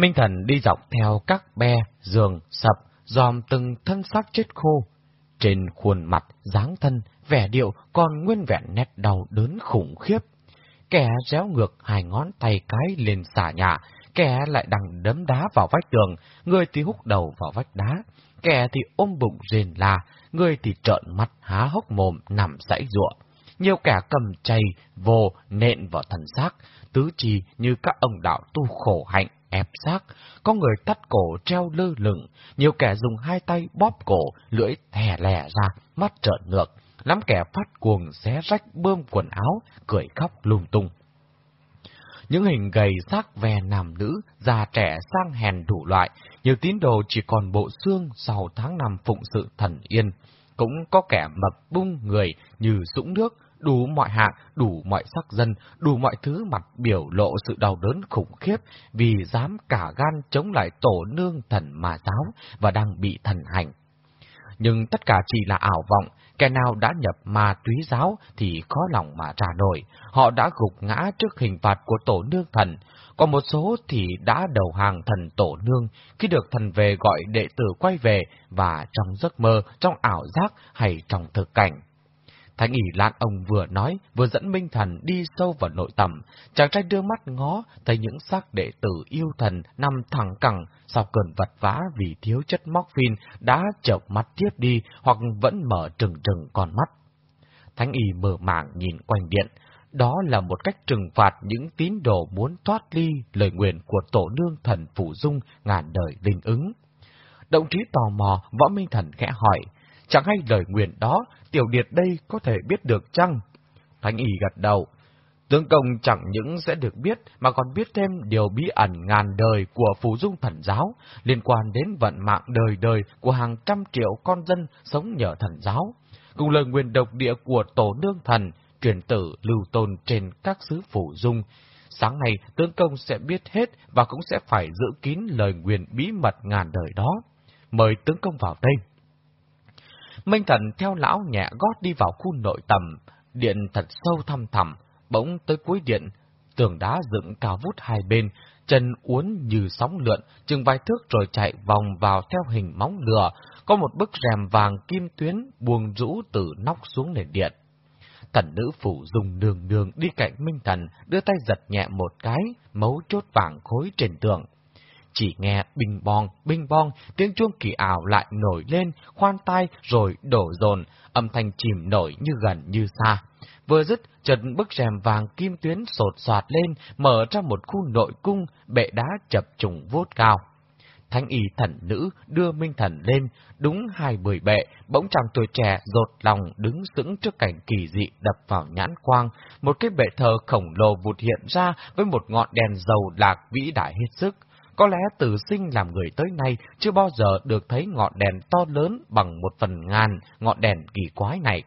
Minh Thần đi dọc theo các be, giường, sập, dòm từng thân xác chết khô. Trên khuôn mặt, dáng thân, vẻ điệu còn nguyên vẹn nét đau đớn khủng khiếp. Kẻ réo ngược hai ngón tay cái lên xả nhà, kẻ lại đằng đấm đá vào vách tường, người thì hút đầu vào vách đá, kẻ thì ôm bụng rền la, người thì trợn mắt há hốc mồm nằm sãy ruộng. Nhiều kẻ cầm chày vồ nện vào thần xác, tứ chi như các ông đạo tu khổ hạnh, ép xác, có người tắt cổ treo lơ lửng, nhiều kẻ dùng hai tay bóp cổ, lưỡi thè lè ra, mắt trợn ngược, lắm kẻ phát cuồng xé rách bơm quần áo, cười khóc lung tung. Những hình gầy xác ve nam nữ, già trẻ sang hèn đủ loại, nhiều tín đồ chỉ còn bộ xương sau tháng năm phụng sự thần yên. Cũng có kẻ mập bung người như sũng nước, đủ mọi hạng, đủ mọi sắc dân, đủ mọi thứ mặt biểu lộ sự đau đớn khủng khiếp vì dám cả gan chống lại tổ nương thần mà giáo và đang bị thần hành. Nhưng tất cả chỉ là ảo vọng, kẻ nào đã nhập ma túy giáo thì khó lòng mà trả nổi, họ đã gục ngã trước hình phạt của tổ nương thần, còn một số thì đã đầu hàng thần tổ nương khi được thần về gọi đệ tử quay về và trong giấc mơ, trong ảo giác hay trong thực cảnh. Thánh ỉ lạc ông vừa nói, vừa dẫn Minh Thần đi sâu vào nội tầm. Chàng trai đưa mắt ngó, thấy những xác đệ tử yêu thần nằm thẳng cẳng, sau cơn vật vã vì thiếu chất morphine đã chợp mắt tiếp đi hoặc vẫn mở trừng trừng con mắt. Thánh y mở mảng nhìn quanh điện. Đó là một cách trừng phạt những tín đồ muốn thoát ly lời nguyện của tổ nương thần Phủ Dung ngàn đời linh ứng. Động trí tò mò, võ minh thần khẽ hỏi, Chẳng hay lời nguyện đó, tiểu điệt đây có thể biết được chăng? Thánh y gật đầu. Tướng công chẳng những sẽ được biết, mà còn biết thêm điều bí ẩn ngàn đời của Phù Dung Thần Giáo, liên quan đến vận mạng đời đời của hàng trăm triệu con dân sống nhờ thần giáo, cùng lời nguyện độc địa của Tổ Nương Thần, truyền tử lưu tôn trên các xứ Phù Dung. Sáng nay, tướng công sẽ biết hết và cũng sẽ phải giữ kín lời nguyện bí mật ngàn đời đó. Mời tướng công vào đây. Minh Thần theo lão nhẹ gót đi vào khu nội tầm, điện thật sâu thăm thẳm, bỗng tới cuối điện, tường đá dựng cao vút hai bên, chân uốn như sóng lượn, chừng vài thước rồi chạy vòng vào theo hình móng lửa, có một bức rèm vàng kim tuyến buông rũ từ nóc xuống nền điện. Thần nữ phủ dùng đường đường đi cạnh Minh Thần, đưa tay giật nhẹ một cái, mấu chốt vàng khối trên tường. Chỉ nghe bình bong, bình bong, tiếng chuông kỳ ảo lại nổi lên, khoan tai rồi đổ dồn, âm thanh chìm nổi như gần như xa. Vừa dứt, chợt bức rèm vàng kim tuyến sột soạt lên, mở ra một khu nội cung, bệ đá chập trùng vốt cao. Thánh y thần nữ đưa Minh Thần lên, đúng hai bưởi bệ, bỗng chàng tuổi trẻ rột lòng đứng sững trước cảnh kỳ dị đập vào nhãn quang, một cái bệ thờ khổng lồ vụt hiện ra với một ngọn đèn dầu lạc vĩ đại hết sức. Có lẽ từ sinh làm người tới nay chưa bao giờ được thấy ngọn đèn to lớn bằng một phần ngàn ngọn đèn kỳ quái này.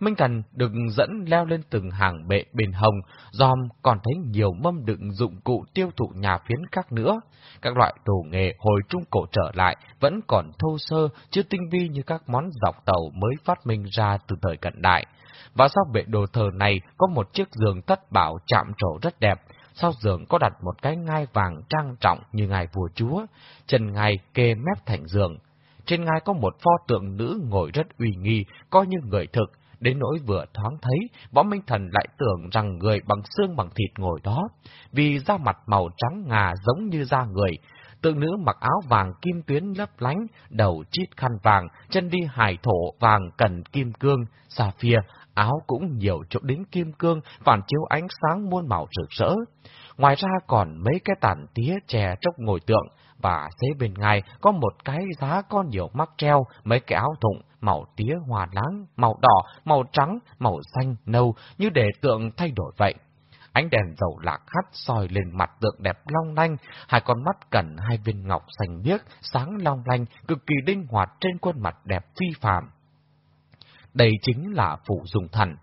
Minh Thần được dẫn leo lên từng hàng bệ bên hồng, dòm còn thấy nhiều mâm đựng dụng cụ tiêu thụ nhà phiến khác nữa. Các loại đồ nghề hồi trung cổ trở lại vẫn còn thô sơ, chưa tinh vi như các món dọc tàu mới phát minh ra từ thời cận đại. Và sau bệ đồ thờ này có một chiếc giường thất bảo chạm trổ rất đẹp, sau giường có đặt một cái ngai vàng trang trọng như ngài vua chúa, chân ngai kê mép thành giường. Trên ngai có một pho tượng nữ ngồi rất uy nghi, coi như người thực, đến nỗi vừa thoáng thấy, võ minh thần lại tưởng rằng người bằng xương bằng thịt ngồi đó, vì da mặt màu trắng ngà giống như da người. Tượng nữ mặc áo vàng kim tuyến lấp lánh, đầu chít khăn vàng, chân đi hải thổ vàng cần kim cương, xà phia, áo cũng nhiều chỗ đính kim cương, phản chiếu ánh sáng muôn màu rực rỡ. Ngoài ra còn mấy cái tàn tía chè trốc ngồi tượng, và xế bên ngay có một cái giá con nhiều mắc treo, mấy cái áo thụng, màu tía hòa láng, màu đỏ, màu trắng, màu xanh, nâu, như để tượng thay đổi vậy. Ánh đèn dầu lạc hắt soi lên mặt tượng đẹp long lanh, hai con mắt cần hai viên ngọc xanh biếc, sáng long lanh, cực kỳ linh hoạt trên khuôn mặt đẹp phi phàm. Đây chính là phụ dùng thần.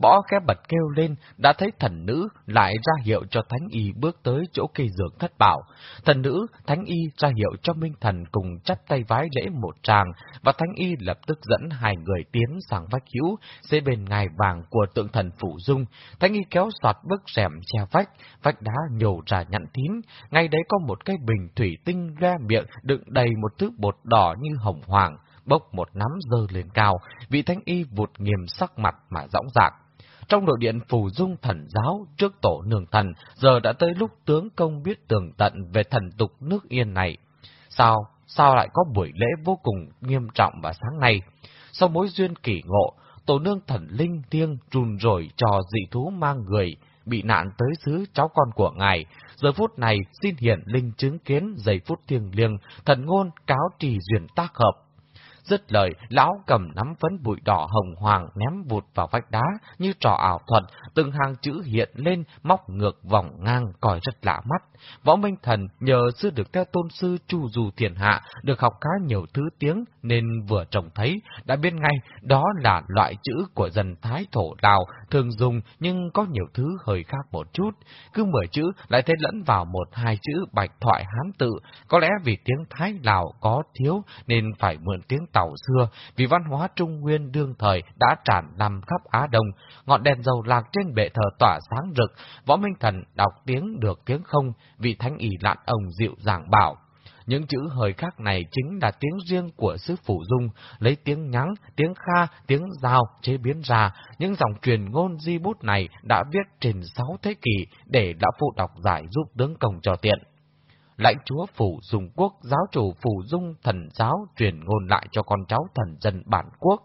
bỏ khẽ bật kêu lên, đã thấy thần nữ lại ra hiệu cho Thánh Y bước tới chỗ cây dược thất bảo. Thần nữ, Thánh Y ra hiệu cho Minh Thần cùng chắp tay vái lễ một tràng, và Thánh Y lập tức dẫn hai người tiến sang vách hữu, dưới bên ngài vàng của tượng thần Phủ Dung. Thánh Y kéo soạt bức rèm che vách, vách đá nhổ ra nhặn tín, ngay đấy có một cái bình thủy tinh ra miệng đựng đầy một thứ bột đỏ như hồng hoàng bốc một nắm dơ lên cao, vị thánh y vụt nghiêm sắc mặt mà rõng rạc. Trong nội điện phù dung thần giáo trước tổ nương thần, giờ đã tới lúc tướng công biết tường tận về thần tục nước yên này. Sao, sao lại có buổi lễ vô cùng nghiêm trọng vào sáng nay? Sau mối duyên kỳ ngộ, tổ nương thần linh thiêng trùn rồi trò dị thú mang người, bị nạn tới xứ cháu con của ngài. Giờ phút này xin hiện linh chứng kiến giây phút thiêng liêng, thần ngôn cáo trì duyên tác hợp. Dứt lời, lão cầm nắm phấn bụi đỏ hồng hoàng ném vụt vào vách đá như trò ảo thuật, từng hàng chữ hiện lên, móc ngược vòng ngang, coi rất lạ mắt. Võ Minh Thần nhờ sư được theo tôn sư Chu Du Thiền Hạ, được học khá nhiều thứ tiếng, nên vừa trông thấy, đã biết ngay đó là loại chữ của dân Thái Thổ Lào, thường dùng nhưng có nhiều thứ hơi khác một chút. Cứ mười chữ lại thấy lẫn vào một hai chữ bạch thoại hán tự, có lẽ vì tiếng Thái Lào có thiếu nên phải mượn tiếng Tàu xưa, vì văn hóa Trung Nguyên đương thời đã tràn nằm khắp Á Đông, ngọn đèn dầu lạc trên bệ thờ tỏa sáng rực, võ minh thần đọc tiếng được tiếng không, vị thánh ỷ lạn ông dịu dàng bảo. Những chữ hơi khác này chính là tiếng riêng của sư Phủ Dung, lấy tiếng nhắng, tiếng kha, tiếng giao chế biến ra. Những dòng truyền ngôn di bút này đã viết trên sáu thế kỷ để lão phụ đọc giải giúp tướng công cho tiện lãnh chúa Phủ Dung Quốc, giáo chủ Phủ Dung thần giáo truyền ngôn lại cho con cháu thần dân bản quốc.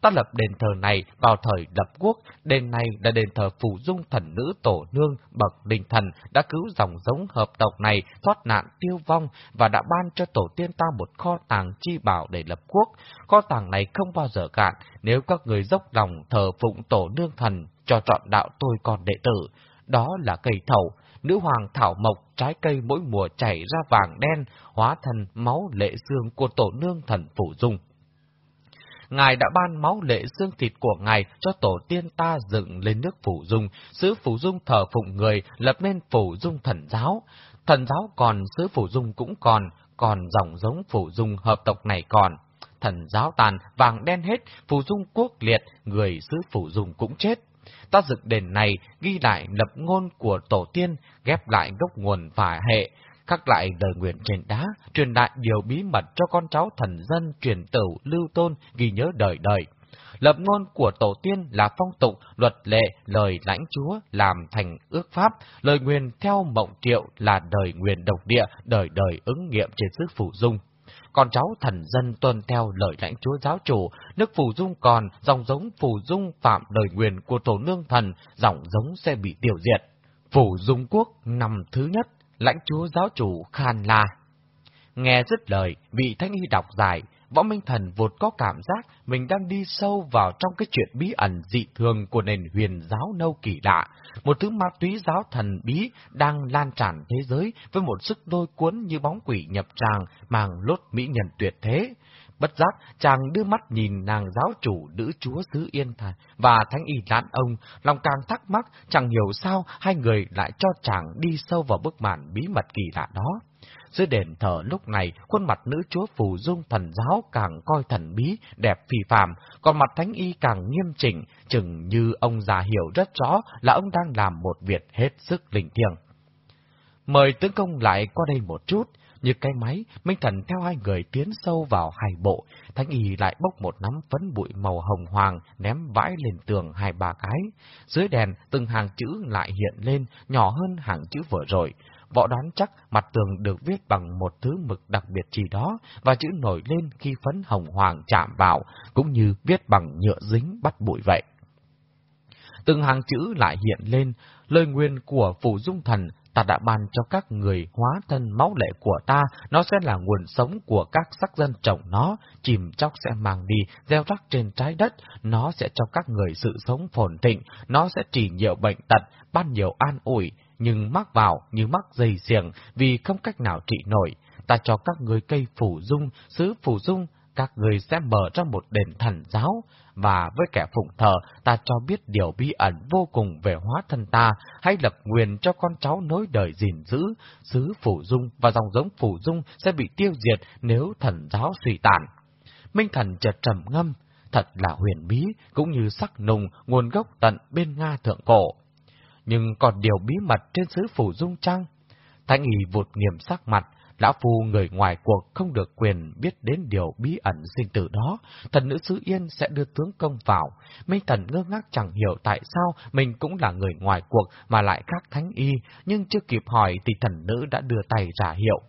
Ta lập đền thờ này vào thời lập quốc, đền này là đền thờ Phủ Dung thần nữ tổ nương bậc đình thần đã cứu dòng giống hợp tộc này thoát nạn tiêu vong và đã ban cho tổ tiên ta một kho tàng chi bảo để lập quốc. Kho tàng này không bao giờ cạn nếu các người dốc lòng thờ phụng tổ nương thần cho trọn đạo tôi còn đệ tử. Đó là cây thầu, nữ hoàng thảo mộc, trái cây mỗi mùa chảy ra vàng đen, hóa thành máu lệ xương của tổ nương thần Phủ Dung. Ngài đã ban máu lệ xương thịt của Ngài cho tổ tiên ta dựng lên nước Phủ Dung, sứ Phủ Dung thờ phụng người, lập nên Phủ Dung thần giáo. Thần giáo còn, sứ Phủ Dung cũng còn, còn dòng giống Phủ Dung hợp tộc này còn. Thần giáo tàn, vàng đen hết, Phủ Dung quốc liệt, người sứ Phủ Dung cũng chết. Ta dựng đền này ghi lại lập ngôn của tổ tiên, ghép lại gốc nguồn và hệ, khắc lại lời nguyện trên đá, truyền đại điều bí mật cho con cháu thần dân truyền tửu lưu tôn ghi nhớ đời đời. Lập ngôn của tổ tiên là phong tục, luật lệ, lời lãnh chúa làm thành ước pháp, lời nguyện theo mộng triệu là đời nguyện độc địa, đời đời ứng nghiệm trên sức phủ dung con cháu thần dân tuân theo lời lãnh chúa giáo chủ, nước phù dung còn, dòng giống phù dung phạm lời nguyện của tổ nương thần, dòng giống sẽ bị tiêu diệt. Phủ dung quốc năm thứ nhất, lãnh chúa giáo chủ Khan La. Nghe dứt lời, vị thanh y đọc dài, Võ Minh Thần vột có cảm giác mình đang đi sâu vào trong cái chuyện bí ẩn dị thường của nền huyền giáo nâu kỳ lạ, một thứ ma túy giáo thần bí đang lan tràn thế giới với một sức đôi cuốn như bóng quỷ nhập tràng màng lốt mỹ nhân tuyệt thế. Bất giác, chàng đưa mắt nhìn nàng giáo chủ nữ chúa xứ Yên Thành và thánh y lãn ông, lòng càng thắc mắc, chẳng hiểu sao hai người lại cho chàng đi sâu vào bức màn bí mật kỳ lạ đó. Dưới đền thờ lúc này, khuôn mặt nữ chúa phù dung thần giáo càng coi thần bí, đẹp phi phàm, còn mặt thánh y càng nghiêm chỉnh, chừng như ông già hiểu rất rõ là ông đang làm một việc hết sức linh thiêng. Mời tướng công lại qua đây một chút, như cái máy, Minh Thần theo hai người tiến sâu vào hai bộ, Thánh Y lại bốc một nắm phấn bụi màu hồng hoàng, ném vãi lên tường hai ba cái. Dưới đèn, từng hàng chữ lại hiện lên, nhỏ hơn hàng chữ vừa rồi. Võ đoán chắc mặt tường được viết bằng một thứ mực đặc biệt gì đó, và chữ nổi lên khi phấn hồng hoàng chạm vào, cũng như viết bằng nhựa dính bắt bụi vậy. Từng hàng chữ lại hiện lên, lời nguyên của Phủ Dung Thần ta đã ban cho các người hóa thân máu lệ của ta, nó sẽ là nguồn sống của các sắc dân trồng nó, chìm chóc sẽ mang đi, gieo rắc trên trái đất, nó sẽ cho các người sự sống phồn thịnh, nó sẽ trì nhiều bệnh tật, ban nhiều an ủi, nhưng mắc vào như mắc dây xiềng vì không cách nào trị nổi. Ta cho các người cây phủ dung, sứ phủ dung, các người sẽ mở ra một đền thần giáo, và với kẻ phụng thờ, ta cho biết điều bí ẩn vô cùng về hóa thân ta, hay lập nguyền cho con cháu nối đời gìn giữ, xứ phủ dung và dòng giống phủ dung sẽ bị tiêu diệt nếu thần giáo suy tàn. Minh thần chợt trầm ngâm, thật là huyền bí, cũng như sắc nùng, nguồn gốc tận bên Nga thượng cổ. Nhưng còn điều bí mật trên xứ phủ dung chăng? Thanh y vụt nghiêm sắc mặt, Lão Phu người ngoài cuộc không được quyền biết đến điều bí ẩn sinh tử đó, thần nữ sứ Yên sẽ đưa tướng công vào. Minh thần ngơ ngác chẳng hiểu tại sao mình cũng là người ngoài cuộc mà lại khác thánh y, nhưng chưa kịp hỏi thì thần nữ đã đưa tay ra hiệu.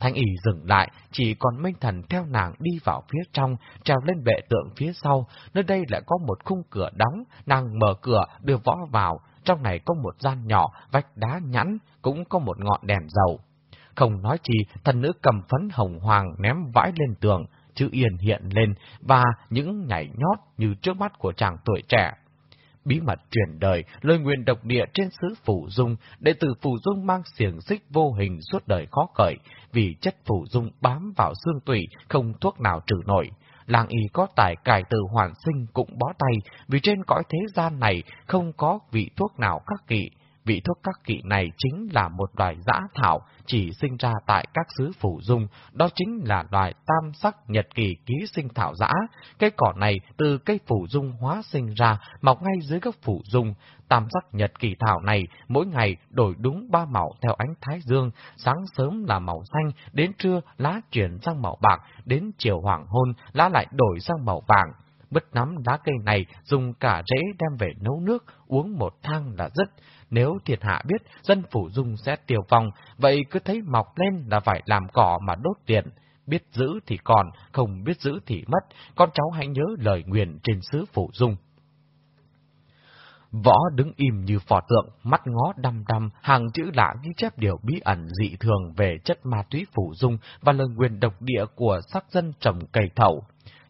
Thánh y dừng lại, chỉ còn Minh Thần theo nàng đi vào phía trong, trèo lên bệ tượng phía sau, nơi đây lại có một khung cửa đóng, nàng mở cửa đưa võ vào, trong này có một gian nhỏ, vách đá nhẵn, cũng có một ngọn đèn dầu. Không nói chi, thần nữ cầm phấn hồng hoàng ném vãi lên tường, chữ yên hiện lên, và những nhảy nhót như trước mắt của chàng tuổi trẻ. Bí mật truyền đời, lời nguyện độc địa trên xứ Phủ Dung, đệ tử Phủ Dung mang xiềng xích vô hình suốt đời khó cởi, vì chất Phủ Dung bám vào xương tủy, không thuốc nào trừ nổi. Làng y có tài cải từ hoàn sinh cũng bó tay, vì trên cõi thế gian này không có vị thuốc nào khắc kỵ, Vị thuốc các kỵ này chính là một loài dã thảo chỉ sinh ra tại các xứ phủ dung, đó chính là loài tam sắc nhật kỳ ký sinh thảo dã. Cây cỏ này từ cây phủ dung hóa sinh ra, mọc ngay dưới gốc phủ dung. Tam sắc nhật kỳ thảo này mỗi ngày đổi đúng ba màu theo ánh thái dương, sáng sớm là màu xanh, đến trưa lá chuyển sang màu bạc, đến chiều hoàng hôn lá lại đổi sang màu vàng bứt nắm lá cây này dùng cả rễ đem về nấu nước, uống một thang là rất nếu thiệt hạ biết dân phủ dung sẽ tiêu vong, vậy cứ thấy mọc lên là phải làm cỏ mà đốt tiền. Biết giữ thì còn, không biết giữ thì mất, con cháu hãy nhớ lời nguyện trên xứ phủ dung. Võ đứng im như phò tượng, mắt ngó đăm đăm, hàng chữ lạ ghi chép điều bí ẩn dị thường về chất ma túy phủ dung và lời nguyền độc địa của sắc dân trồng cây thậu.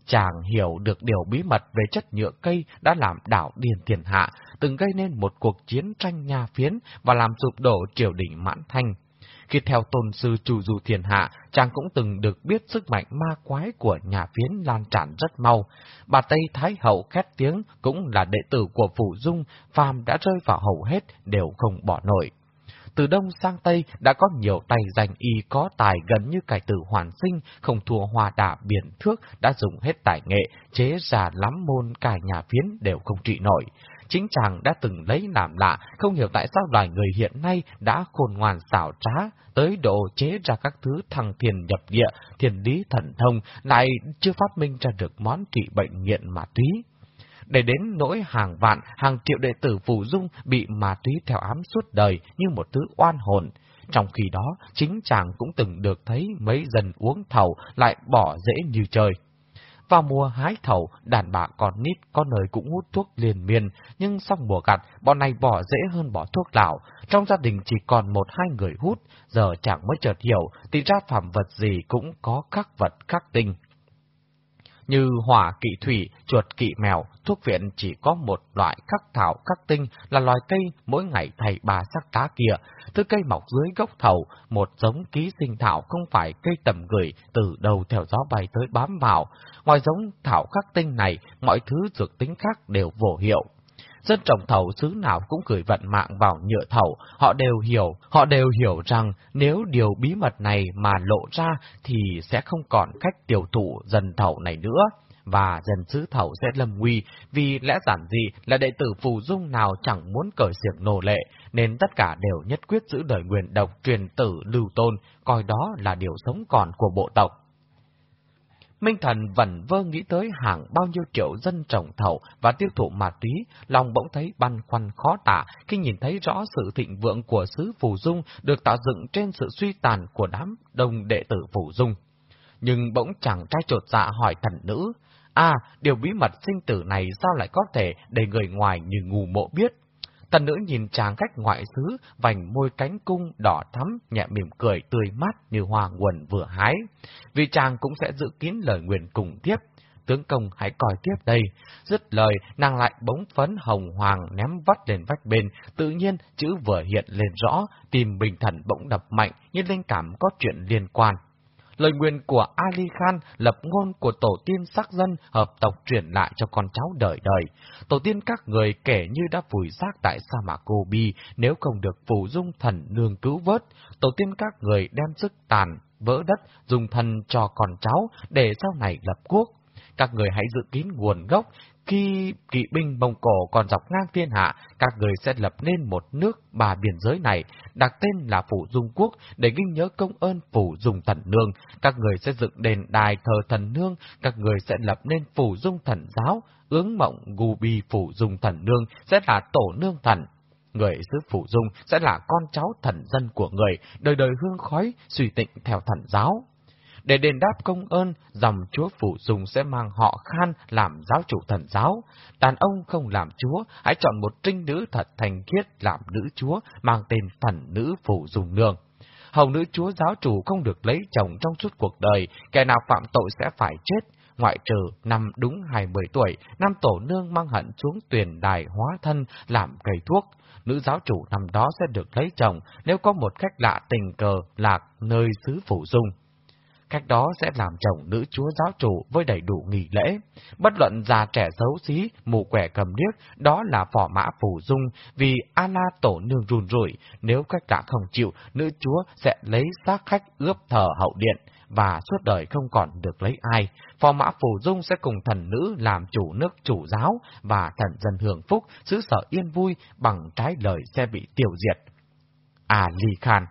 Chàng hiểu được điều bí mật về chất nhựa cây đã làm đảo điền thiền hạ, từng gây nên một cuộc chiến tranh nhà phiến và làm sụp đổ triều đình mãn thanh. Khi theo tôn sư chủ du thiên hạ, chàng cũng từng được biết sức mạnh ma quái của nhà phiến lan tràn rất mau. Bà Tây Thái Hậu khét tiếng cũng là đệ tử của Phủ Dung, phàm đã rơi vào hầu hết đều không bỏ nổi từ Đông sang Tây đã có nhiều tay danh y có tài gần như cải tử hoàn sinh, không thua hòa đả biển thước, đã dùng hết tài nghệ, chế ra lắm môn cả nhà phiến đều không trị nổi. Chính chàng đã từng lấy làm lạ, không hiểu tại sao loài người hiện nay đã khôn ngoan xảo trá, tới độ chế ra các thứ thăng thiền nhập địa, thiền lý thần thông, lại chưa phát minh ra được món trị bệnh nghiện ma túy để đến nỗi hàng vạn, hàng triệu đệ tử phù dung bị ma túy theo ám suốt đời như một thứ oan hồn. Trong khi đó, chính chàng cũng từng được thấy mấy dân uống thầu lại bỏ dễ như trời. Vào mùa hái thầu, đàn bà còn nít có nơi cũng hút thuốc liền miên, nhưng sau mùa gặt, bọn này bỏ dễ hơn bỏ thuốc lão. Trong gia đình chỉ còn một hai người hút, giờ chẳng mới chợt hiểu, thì ra phẩm vật gì cũng có khắc vật khắc tinh như hỏa kỵ thủy, chuột kỵ mèo, thuốc viện chỉ có một loại khắc thảo khắc tinh là loài cây mỗi ngày thầy bà sắc tá kia. Thứ cây mọc dưới gốc thầu, một giống ký sinh thảo không phải cây tầm gửi từ đầu theo gió bay tới bám vào. Ngoài giống thảo khắc tinh này, mọi thứ dược tính khác đều vô hiệu. Dân trồng thầu xứ nào cũng gửi vận mạng vào nhựa thầu, họ đều hiểu, họ đều hiểu rằng nếu điều bí mật này mà lộ ra thì sẽ không còn cách tiêu thụ dần thầu này nữa và dần sứ thầu sẽ lâm nguy, vì lẽ giản dị là đệ tử phù dung nào chẳng muốn cởi xiềng nô lệ, nên tất cả đều nhất quyết giữ đời nguyện độc truyền tử lưu tôn, coi đó là điều sống còn của bộ tộc. Minh Thần vẩn vơ nghĩ tới hàng bao nhiêu triệu dân trồng thầu và tiêu thụ ma túy, lòng bỗng thấy băn khoăn khó tả khi nhìn thấy rõ sự thịnh vượng của xứ Phù Dung được tạo dựng trên sự suy tàn của đám đông đệ tử Phù Dung. Nhưng bỗng chẳng trai trột dạ hỏi thần nữ, à, điều bí mật sinh tử này sao lại có thể để người ngoài như ngu mộ biết? Tần nữ nhìn chàng cách ngoại xứ, vành môi cánh cung đỏ thắm, nhẹ mỉm cười tươi mát như hoa nguồn vừa hái. Vì chàng cũng sẽ giữ kín lời nguyện cùng tiếp. Tướng công hãy coi tiếp đây. Dứt lời, nàng lại bóng phấn hồng hoàng ném vắt lên vách bên. Tự nhiên, chữ vừa hiện lên rõ, tìm bình thần bỗng đập mạnh, như linh cảm có chuyện liên quan lời nguyện của Ali Khan lập ngôn của tổ tiên sắc dân hợp tộc truyền lại cho con cháu đời đời. Tổ tiên các người kể như đã vùi xác tại sa mạc Gobi nếu không được phù dung thần nương cứu vớt. Tổ tiên các người đem sức tàn, vỡ đất, dùng thần cho con cháu để sau này lập quốc. Các người hãy giữ kín nguồn gốc, khi kỵ binh Mông Cổ còn dọc ngang thiên hạ, các người sẽ lập nên một nước bà biên giới này, đặt tên là Phủ Dung Quốc để ghi nhớ công ơn Phủ Dung Thần Nương. Các người sẽ dựng đền đài thờ thần nương, các người sẽ lập nên Phủ Dung Thần Giáo, ướng mộng Gù Bì Phủ Dung Thần Nương sẽ là tổ nương thần. Người xứ Phủ Dung sẽ là con cháu thần dân của người, đời đời hương khói, suy tịnh theo thần giáo. Để đền đáp công ơn, dòng chúa Phủ dùng sẽ mang họ Khan làm giáo chủ thần giáo. Đàn ông không làm chúa, hãy chọn một trinh nữ thật thành khiết làm nữ chúa, mang tên thần nữ Phủ dùng Nương. Hầu nữ chúa giáo chủ không được lấy chồng trong suốt cuộc đời, kẻ nào phạm tội sẽ phải chết. Ngoại trừ năm đúng 20 tuổi, năm tổ nương mang hận xuống tuyển đài hóa thân làm cây thuốc. Nữ giáo chủ năm đó sẽ được lấy chồng nếu có một khách lạ tình cờ lạc nơi xứ Phủ Dung cách đó sẽ làm chồng nữ chúa giáo chủ với đầy đủ nghỉ lễ. Bất luận già trẻ xấu xí, mù quẻ cầm điếc, đó là phỏ mã phù dung, vì A-la tổ nương run rủi, nếu khách đã không chịu, nữ chúa sẽ lấy xác khách ướp thờ hậu điện, và suốt đời không còn được lấy ai. Phò mã phù dung sẽ cùng thần nữ làm chủ nước chủ giáo, và thần dân hưởng phúc, xứ sở yên vui, bằng trái lời sẽ bị tiêu diệt. À Ly Khan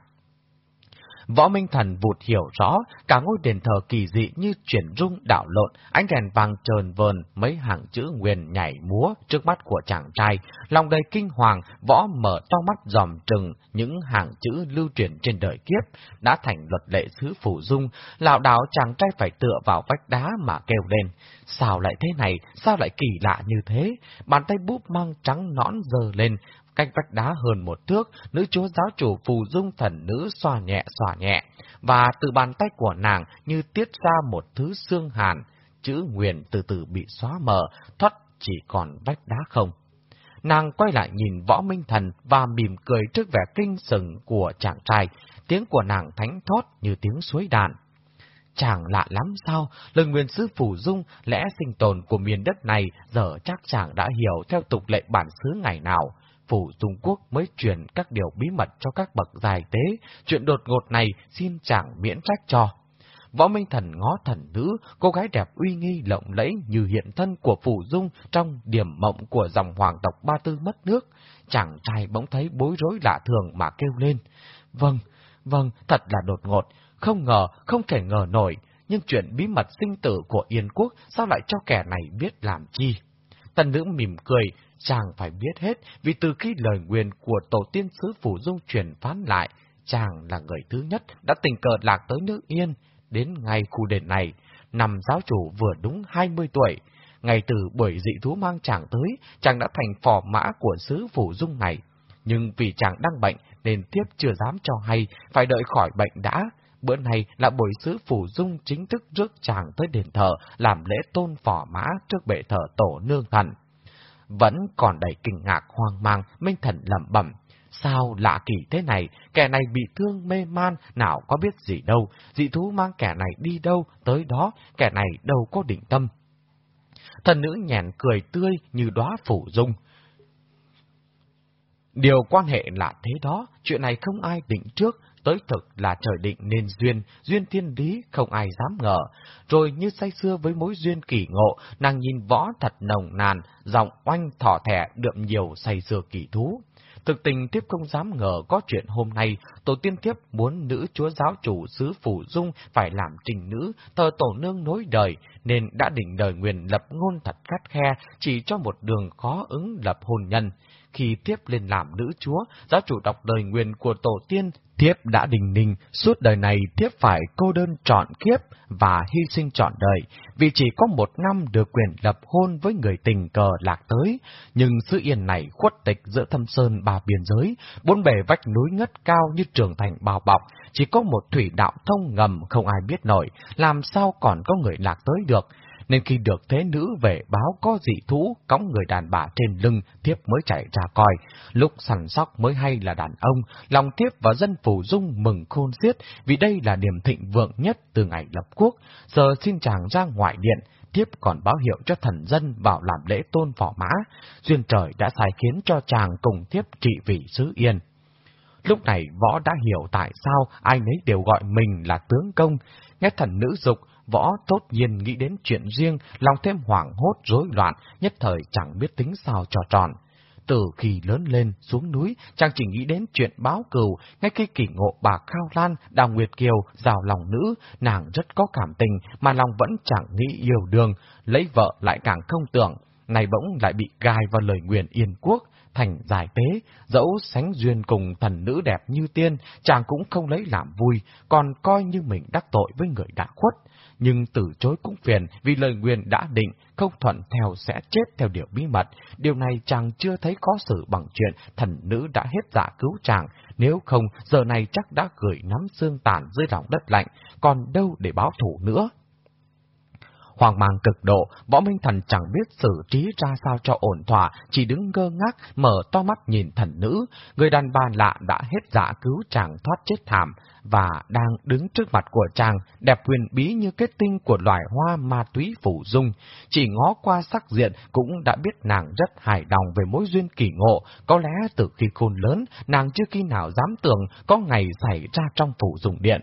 Võ Minh Thần vụt hiểu rõ, cả ngôi đền thờ kỳ dị như chuyển rung đảo lộn, ánh đèn vàng trờn vờn, mấy hàng chữ nguyền nhảy múa trước mắt của chàng trai. Lòng đầy kinh hoàng, võ mở to mắt dòm trừng, những hàng chữ lưu truyền trên đời kiếp, đã thành luật lệ xứ phủ dung, lão đảo chàng trai phải tựa vào vách đá mà kêu lên. Sao lại thế này, sao lại kỳ lạ như thế? Bàn tay búp mang trắng nõn dơ lên, Cách vách đá hơn một thước, nữ chúa giáo chủ phù dung thần nữ xoa nhẹ xoa nhẹ, và từ bàn tay của nàng như tiết ra một thứ xương hàn, chữ nguyền từ từ bị xóa mờ, thoát chỉ còn vách đá không. Nàng quay lại nhìn võ minh thần và mỉm cười trước vẻ kinh sừng của chàng trai, tiếng của nàng thánh thót như tiếng suối đàn. Chàng lạ lắm sao, lời nguyên sư phủ dung, lẽ sinh tồn của miền đất này giờ chắc chàng đã hiểu theo tục lệ bản xứ ngày nào phủ Trung Quốc mới truyền các điều bí mật cho các bậc dài tế, chuyện đột ngột này xin chẳng miễn trách cho. Võ Minh Thần ngó thần nữ, cô gái đẹp uy nghi lộng lẫy như hiện thân của Phủ Dung trong điểm mộng của dòng hoàng tộc Ba Tư mất nước. Chàng trai bỗng thấy bối rối lạ thường mà kêu lên. Vâng, vâng, thật là đột ngột, không ngờ, không thể ngờ nổi, nhưng chuyện bí mật sinh tử của Yên Quốc sao lại cho kẻ này biết làm chi? Tần nữ mỉm cười, chàng phải biết hết, vì từ khi lời nguyền của tổ tiên sứ Phủ Dung truyền phán lại, chàng là người thứ nhất đã tình cờ lạc tới nước Yên, đến ngay khu đền này, nằm giáo chủ vừa đúng 20 tuổi. Ngày từ buổi dị thú mang chàng tới, chàng đã thành phò mã của sứ Phủ Dung này. Nhưng vì chàng đang bệnh nên tiếp chưa dám cho hay, phải đợi khỏi bệnh đã. Bữa này là buổi sứ Phủ Dung chính thức rước chàng tới đền thờ, làm lễ tôn phò mã trước bệ thờ tổ nương thần vẫn còn đầy kinh ngạc hoang mang, Minh Thần lẩm bẩm. Sao lạ kỳ thế này, kẻ này bị thương mê man, nào có biết gì đâu, dị thú mang kẻ này đi đâu, tới đó, kẻ này đâu có định tâm. Thần nữ nhẹn cười tươi như đóa phủ dung. Điều quan hệ là thế đó, chuyện này không ai định trước, tới thực là trời định nên duyên, duyên thiên lý không ai dám ngờ. Rồi như say xưa với mối duyên kỳ ngộ, nàng nhìn võ thật nồng nàn, giọng oanh thỏ thẻ đượm nhiều say xưa kỳ thú. Thực tình tiếp không dám ngờ có chuyện hôm nay, tổ tiên tiếp muốn nữ chúa giáo chủ xứ Phủ Dung phải làm trình nữ, thờ tổ nương nối đời, nên đã định đời nguyện lập ngôn thật khắt khe, chỉ cho một đường khó ứng lập hôn nhân. Khi tiếp lên làm nữ chúa, giáo chủ đọc lời nguyện của tổ tiên, tiếp đã đình ninh, suốt đời này tiếp phải cô đơn trọn kiếp và hy sinh trọn đời, vì chỉ có một năm được quyền lập hôn với người tình cờ lạc tới. Nhưng sự yên này khuất tịch giữa thâm sơn ba biên giới, bốn bề vách núi ngất cao như trường thành bao bọc, chỉ có một thủy đạo thông ngầm không ai biết nổi, làm sao còn có người lạc tới được nên khi được thế nữ về báo có dị thú, cõng người đàn bà trên lưng, thiếp mới chạy ra coi. Lúc sẵn sóc mới hay là đàn ông, lòng thiếp và dân phủ dung mừng khôn xiết, vì đây là niềm thịnh vượng nhất từ ngày lập quốc. Giờ xin chàng ra ngoại điện, tiếp còn báo hiệu cho thần dân vào làm lễ tôn phỏ mã. Duyên trời đã sai khiến cho chàng cùng tiếp trị vị xứ Yên. Lúc này võ đã hiểu tại sao ai nấy đều gọi mình là tướng công. Nghe thần nữ dục, võ tốt nhiên nghĩ đến chuyện riêng, lòng thêm hoảng hốt rối loạn, nhất thời chẳng biết tính sao cho tròn. Từ khi lớn lên, xuống núi, chàng chỉ nghĩ đến chuyện báo cừu, ngay khi kỳ ngộ bà Khao Lan, Đào Nguyệt Kiều, rào lòng nữ, nàng rất có cảm tình, mà lòng vẫn chẳng nghĩ yêu đương, lấy vợ lại càng không tưởng, này bỗng lại bị gai vào lời nguyện yên quốc, thành giải tế, dẫu sánh duyên cùng thần nữ đẹp như tiên, chàng cũng không lấy làm vui, còn coi như mình đắc tội với người đã khuất. Nhưng từ chối cũng phiền vì lời nguyện đã định, không thuận theo sẽ chết theo điều bí mật. Điều này chàng chưa thấy có sự bằng chuyện thần nữ đã hết dạ cứu chàng, nếu không giờ này chắc đã gửi nắm xương tàn dưới lòng đất lạnh, còn đâu để báo thủ nữa. Hoàng mang cực độ, võ minh thần chẳng biết xử trí ra sao cho ổn thỏa, chỉ đứng ngơ ngác, mở to mắt nhìn thần nữ. Người đàn bà lạ đã hết dạ cứu chàng thoát chết thảm, và đang đứng trước mặt của chàng, đẹp huyền bí như kết tinh của loài hoa ma túy phủ dung. Chỉ ngó qua sắc diện cũng đã biết nàng rất hài lòng về mối duyên kỳ ngộ, có lẽ từ khi khôn lớn, nàng chưa khi nào dám tưởng có ngày xảy ra trong phủ dùng điện.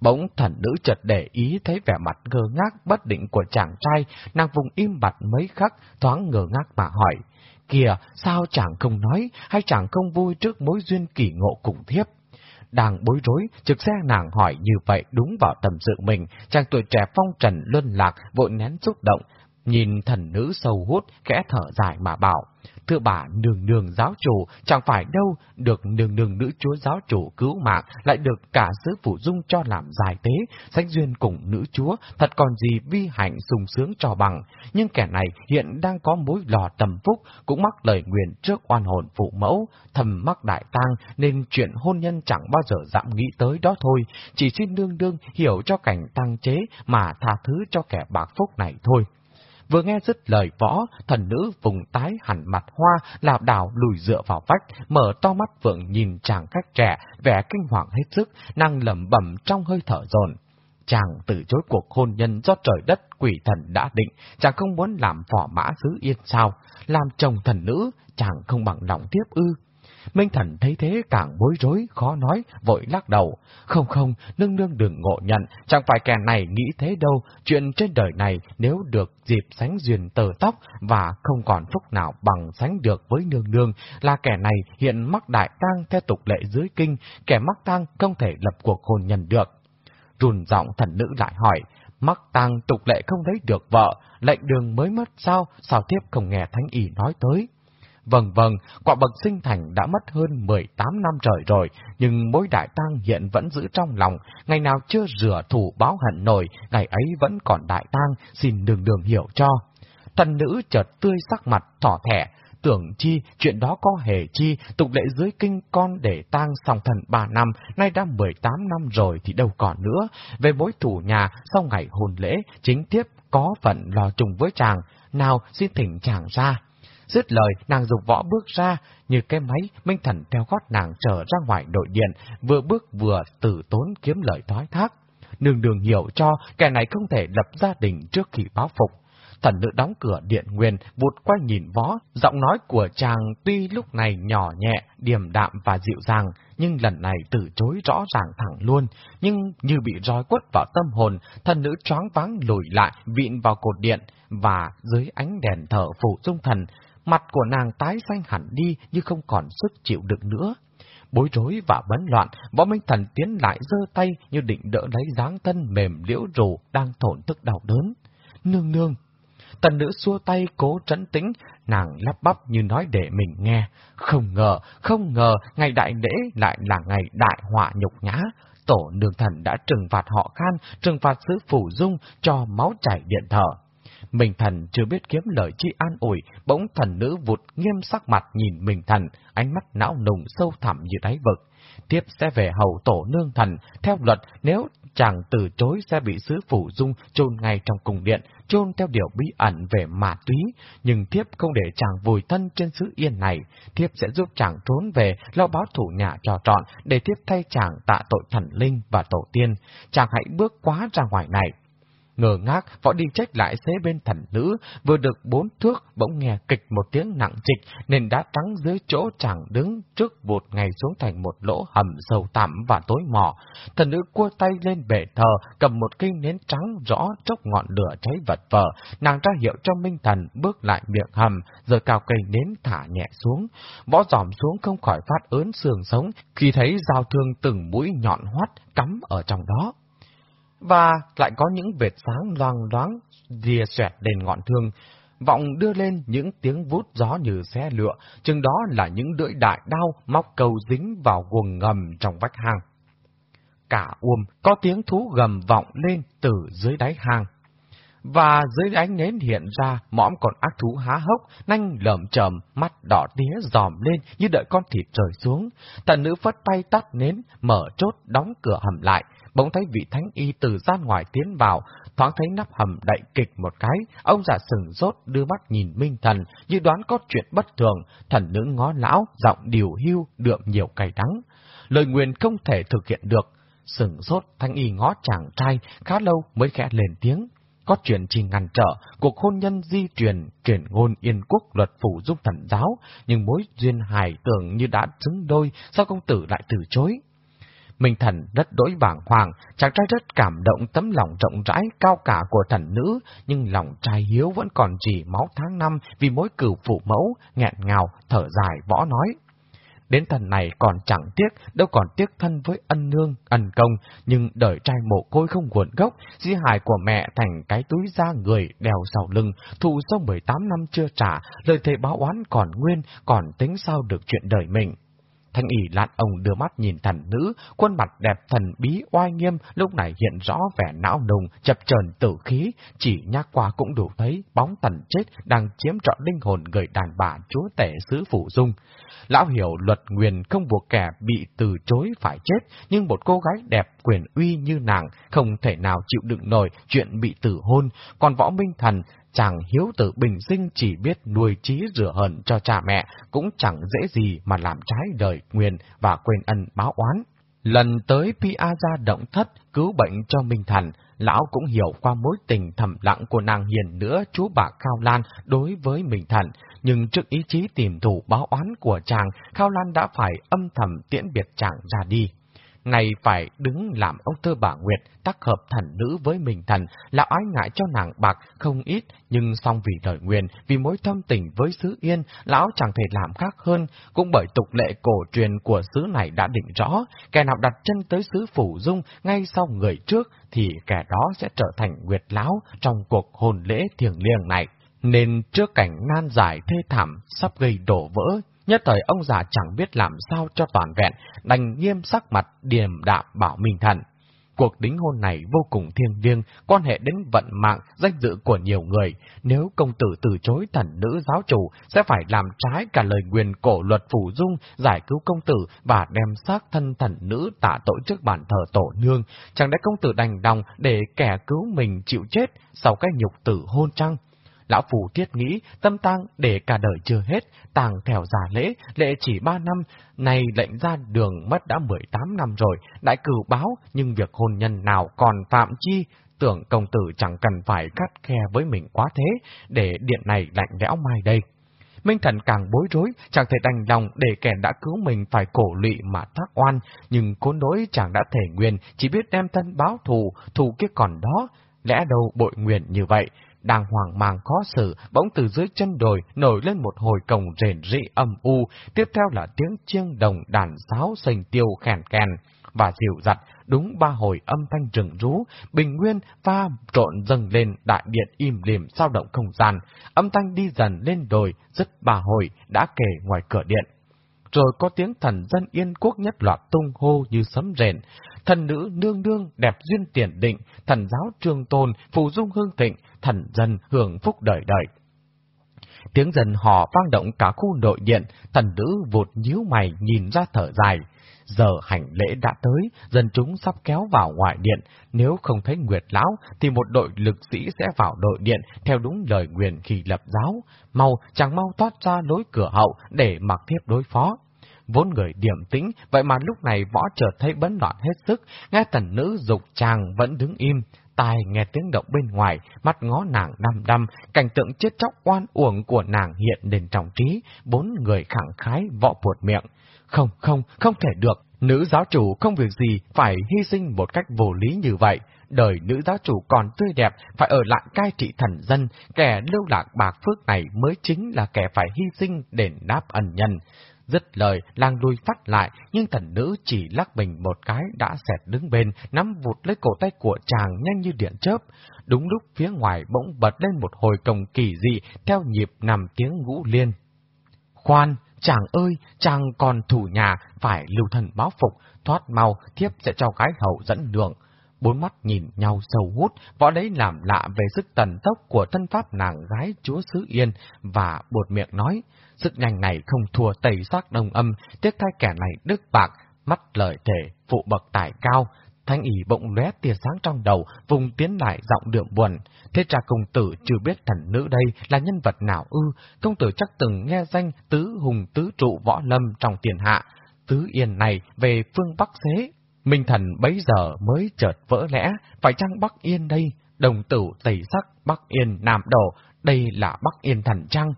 Bỗng thần nữ chợt để ý thấy vẻ mặt ngơ ngác bất định của chàng trai, nàng vùng im bặt mấy khắc, thoáng ngơ ngác mà hỏi. Kìa, sao chàng không nói, hay chàng không vui trước mối duyên kỳ ngộ cùng thiếp? Đang bối rối, trực xe nàng hỏi như vậy đúng vào tầm sự mình, chàng tuổi trẻ phong trần luân lạc, vội nén xúc động, nhìn thần nữ sâu hút, kẽ thở dài mà bảo. Thưa bà, nương nương giáo chủ, chẳng phải đâu, được nương nương nữ chúa giáo chủ cứu mạng, lại được cả sứ phủ dung cho làm giải tế, sánh duyên cùng nữ chúa, thật còn gì vi hạnh sung sướng cho bằng. Nhưng kẻ này hiện đang có mối lò tầm phúc, cũng mắc lời nguyện trước oan hồn phụ mẫu, thầm mắc đại tang, nên chuyện hôn nhân chẳng bao giờ dám nghĩ tới đó thôi, chỉ xin nương nương hiểu cho cảnh tăng chế mà tha thứ cho kẻ bạc phúc này thôi. Vừa nghe dứt lời võ, thần nữ vùng tái hẳn mặt hoa, lảo đảo lùi dựa vào vách, mở to mắt vượng nhìn chàng khách trẻ, vẻ kinh hoàng hết sức, năng lẩm bẩm trong hơi thở dồn. Chàng từ chối cuộc hôn nhân do trời đất quỷ thần đã định, chàng không muốn làm phỏ mã xứ yên sao, làm chồng thần nữ, chàng không bằng lòng tiếp ư. Minh Thần thấy thế càng bối rối, khó nói, vội lắc đầu. Không không, nương nương đừng ngộ nhận, chẳng phải kẻ này nghĩ thế đâu, chuyện trên đời này nếu được dịp sánh duyên tờ tóc và không còn phúc nào bằng sánh được với nương nương, là kẻ này hiện mắc đại tang theo tục lệ dưới kinh, kẻ mắc tang không thể lập cuộc hôn nhân được. Rùn giọng thần nữ lại hỏi, mắc tang tục lệ không lấy được vợ, lệnh đường mới mất sao, sao tiếp không nghe thánh ý nói tới. Vâng vâng, quả bậc sinh thành đã mất hơn 18 năm trời rồi, nhưng mối đại tang hiện vẫn giữ trong lòng, ngày nào chưa rửa thủ báo hận nổi, ngày ấy vẫn còn đại tang, xin đường đường hiểu cho. Thần nữ chợt tươi sắc mặt, tỏ thẻ, tưởng chi, chuyện đó có hề chi, tục lệ dưới kinh con để tang song thần ba năm, nay đã 18 năm rồi thì đâu còn nữa. Về mối thủ nhà, sau ngày hôn lễ, chính tiếp có phận lo trùng với chàng, nào xin thỉnh chàng ra. Dứt lời, nàng dục võ bước ra, như cái máy, Minh Thần theo gót nàng trở ra ngoài nội điện, vừa bước vừa tử tốn kiếm lời thoái thác. Nương đường hiểu cho, kẻ này không thể lập gia đình trước khi báo phục. Thần nữ đóng cửa điện nguyên, vụt quay nhìn võ, giọng nói của chàng tuy lúc này nhỏ nhẹ, điềm đạm và dịu dàng, nhưng lần này từ chối rõ ràng thẳng luôn, nhưng như bị roi quất vào tâm hồn, thần nữ choáng váng lùi lại, vịn vào cột điện, và dưới ánh đèn thở phủ dung thần, Mặt của nàng tái xanh hẳn đi như không còn sức chịu đựng nữa. Bối rối và bấn loạn, võ minh thần tiến lại giơ tay như định đỡ lấy dáng thân mềm liễu rù đang thổn thức đau đớn. Nương nương! Tần nữ xua tay cố trấn tĩnh, nàng lắp bắp như nói để mình nghe. Không ngờ, không ngờ, ngày đại lễ lại là ngày đại họa nhục nhã. Tổ nương thần đã trừng phạt họ khan, trừng phạt sứ phủ dung cho máu chảy điện thở. Mình thần chưa biết kiếm lời chi an ủi, bỗng thần nữ vụt nghiêm sắc mặt nhìn mình thần, ánh mắt não nùng sâu thẳm như đáy vực. tiếp sẽ về hầu tổ nương thần. Theo luật, nếu chàng từ chối sẽ bị sứ phủ dung chôn ngay trong cung điện, chôn theo điều bí ẩn về ma túy, nhưng thiếp không để chàng vùi thân trên xứ yên này, thiếp sẽ giúp chàng trốn về, lo báo thủ nhà cho trọn, để thiếp thay chàng tạ tội thần linh và tổ tiên. Chàng hãy bước quá ra ngoài này, Ngờ ngác, võ đi trách lại xế bên thần nữ, vừa được bốn thước, bỗng nghe kịch một tiếng nặng trịch, nên đã trắng dưới chỗ chẳng đứng trước vụt ngày xuống thành một lỗ hầm sâu tạm và tối mò. Thần nữ cua tay lên bể thờ, cầm một cây nến trắng rõ chốc ngọn lửa cháy vật vờ, nàng ra hiệu cho Minh Thần bước lại miệng hầm, giờ cao cây nến thả nhẹ xuống. Võ dòm xuống không khỏi phát ớn xương sống, khi thấy dao thương từng mũi nhọn hoắt cắm ở trong đó và lại có những vệt sáng loang loáng rìa xoẹt lên ngọn thương, vọng đưa lên những tiếng vút gió như xe lựa, chừng đó là những lưỡi đại đao móc cầu dính vào guồng ngầm trong vách hang. Cả uôm có tiếng thú gầm vọng lên từ dưới đáy hang. Và dưới ánh nến hiện ra mõm còn ác thú há hốc, nanh lởm chởm, mắt đỏ tía dòm lên như đợi con thịt rơi xuống. Tần nữ phất tay tắt nến, mở chốt đóng cửa hầm lại, bỗng thấy vị thánh y từ gian ngoài tiến vào, thoáng thấy nắp hầm đậy kịch một cái, ông già sừng rốt đưa mắt nhìn Minh Thần, như đoán có chuyện bất thường, thần nữ ngó lão, giọng điều hưu, đượm nhiều cay đắng. Lời nguyện không thể thực hiện được, sừng rốt thánh y ngó chàng trai, khá lâu mới khẽ lên tiếng. Có chuyện chỉ ngăn trở, cuộc hôn nhân di truyền, truyền ngôn yên quốc luật phủ dung thần giáo, nhưng mối duyên hài tưởng như đã xứng đôi, sao công tử lại từ chối? Minh thần rất đối bàng hoàng, chàng trai rất cảm động tấm lòng rộng rãi cao cả của thần nữ, nhưng lòng trai hiếu vẫn còn chỉ máu tháng năm vì mối cửu phụ mẫu, nghẹn ngào, thở dài võ nói. Đến thần này còn chẳng tiếc, đâu còn tiếc thân với ân nương, ân công, nhưng đời trai mồ côi không nguồn gốc, di hài của mẹ thành cái túi da người đèo sau lưng, thù sau 18 năm chưa trả, lời thề báo oán còn nguyên, còn tính sao được chuyện đời mình. Thanh ỉ lạn ông đưa mắt nhìn thần nữ, khuôn mặt đẹp thần bí oai nghiêm lúc này hiện rõ vẻ não nùng, chập chờn tử khí, chỉ nhắc qua cũng đủ thấy bóng tần chết đang chiếm trọn linh hồn người đàn bà chúa tể xứ phủ dung. Lão hiểu luật nguyền không buộc kẻ bị từ chối phải chết, nhưng một cô gái đẹp quyền uy như nàng không thể nào chịu đựng nổi chuyện bị tử hôn, còn võ minh thần chàng hiếu tử bình sinh chỉ biết nuôi trí rửa hận cho cha mẹ, cũng chẳng dễ gì mà làm trái đời nguyên và quên ân báo oán. Lần tới Pia động thất cứu bệnh cho Minh Thần, lão cũng hiểu qua mối tình thầm lặng của nàng hiền nữa chú bà Cao Lan đối với Minh Thần, nhưng trước ý chí tìm thủ báo oán của chàng, Cao Lan đã phải âm thầm tiễn biệt chàng ra đi. Này phải đứng làm ông thơ bà Nguyệt, tác hợp thần nữ với mình thần, là ái ngại cho nàng bạc không ít, nhưng song vì lời nguyện, vì mối thâm tình với xứ Yên, lão chẳng thể làm khác hơn, cũng bởi tục lệ cổ truyền của xứ này đã định rõ, kẻ nào đặt chân tới xứ Phủ Dung ngay sau người trước, thì kẻ đó sẽ trở thành Nguyệt Lão trong cuộc hồn lễ thiêng liêng này. Nên trước cảnh nan giải thê thảm sắp gây đổ vỡ, Nhất thời ông già chẳng biết làm sao cho toàn vẹn, đành nghiêm sắc mặt điềm đạm bảo Minh Thần. Cuộc đính hôn này vô cùng thiêng liêng, quan hệ đến vận mạng, danh dự của nhiều người. Nếu công tử từ chối thần nữ giáo chủ, sẽ phải làm trái cả lời quyền cổ luật phủ dung, giải cứu công tử và đem xác thân thần nữ tạ tội trước bản thờ tổ nương. Chẳng lẽ công tử đành đồng để kẻ cứu mình chịu chết sau cái nhục tử hôn trăng? Lão Phù thiết nghĩ tâm tang để cả đời chưa hết, tàng theo giả lễ, lệ chỉ ba năm, này lệnh ra đường mất đã 18 năm rồi, đại cử báo, nhưng việc hôn nhân nào còn phạm chi, tưởng công tử chẳng cần phải cắt khe với mình quá thế, để điện này lạnh lẽo mai đây. Minh Thần càng bối rối, chẳng thể đành lòng để kẻ đã cứu mình phải cổ lụy mà thác oan, nhưng cố đối chàng đã thể nguyện, chỉ biết đem thân báo thù, thù kia còn đó, lẽ đâu bội nguyện như vậy, đang hoang mang khó xử, bỗng từ dưới chân đồi nổi lên một hồi cồng rền rĩ âm u, tiếp theo là tiếng chiêng đồng đàn sáo sành tiêu khèn kèn, và dịu dặt, đúng ba hồi âm thanh rừng rú, bình nguyên pha trộn dâng lên đại điện im lìm sao động không gian, âm thanh đi dần lên đồi, rất ba hồi, đã kể ngoài cửa điện. Rồi có tiếng thần dân yên quốc nhất loạt tung hô như sấm rền. Thần nữ nương nương đẹp duyên tiền định, thần giáo trương tôn, phù dung hương thịnh, thần dân hưởng phúc đời đời. Tiếng dần họ vang động cả khu nội điện, thần nữ vụt nhíu mày nhìn ra thở dài. Giờ hành lễ đã tới, dân chúng sắp kéo vào ngoại điện. Nếu không thấy Nguyệt Lão, thì một đội lực sĩ sẽ vào đội điện theo đúng lời nguyện khi lập giáo. Mau, chẳng mau thoát ra lối cửa hậu để mặc tiếp đối phó. Vốn người điểm tĩnh, vậy mà lúc này võ chợt thấy bấn loạn hết sức, nghe tần nữ dục chàng vẫn đứng im, tai nghe tiếng động bên ngoài, mắt ngó nàng đăm đăm, cảnh tượng chết chóc oan uổng của nàng hiện lên trong trí, bốn người khẳng khái võ buột miệng. Không, không, không thể được, nữ giáo chủ không việc gì phải hy sinh một cách vô lý như vậy. Đời nữ giáo chủ còn tươi đẹp, phải ở lại cai trị thần dân, kẻ lưu lạc bạc phước này mới chính là kẻ phải hy sinh đền đáp ân nhân. Dứt lời, lang đuôi phát lại, nhưng thần nữ chỉ lắc mình một cái đã xẹt đứng bên, nắm vụt lấy cổ tay của chàng nhanh như điện chớp. Đúng lúc phía ngoài bỗng bật lên một hồi cồng kỳ dị theo nhịp nằm tiếng ngũ liên. Khoan, chàng ơi, chàng còn thủ nhà, phải lưu thần báo phục, thoát mau, thiếp sẽ cho gái hậu dẫn đường. Bốn mắt nhìn nhau sâu hút, võ đấy làm lạ về sức tần tốc của thân pháp nàng gái chúa xứ Yên, và buột miệng nói, Sức nhanh này không thua tẩy sắc đồng âm, tiếc thay kẻ này đức bạc, mắt lời thể, phụ bậc tài cao. Thanh ỉ bỗng lóe tia sáng trong đầu, vùng tiến lại giọng đượm buồn. Thế cha công tử chưa biết thần nữ đây là nhân vật nào ư, công tử chắc từng nghe danh tứ hùng tứ trụ võ lâm trong tiền hạ. Tứ yên này về phương Bắc xế. Minh thần bấy giờ mới chợt vỡ lẽ, phải chăng Bắc Yên đây? Đồng tử tẩy sắc Bắc Yên Nam Đổ, đây là Bắc Yên thần trăng.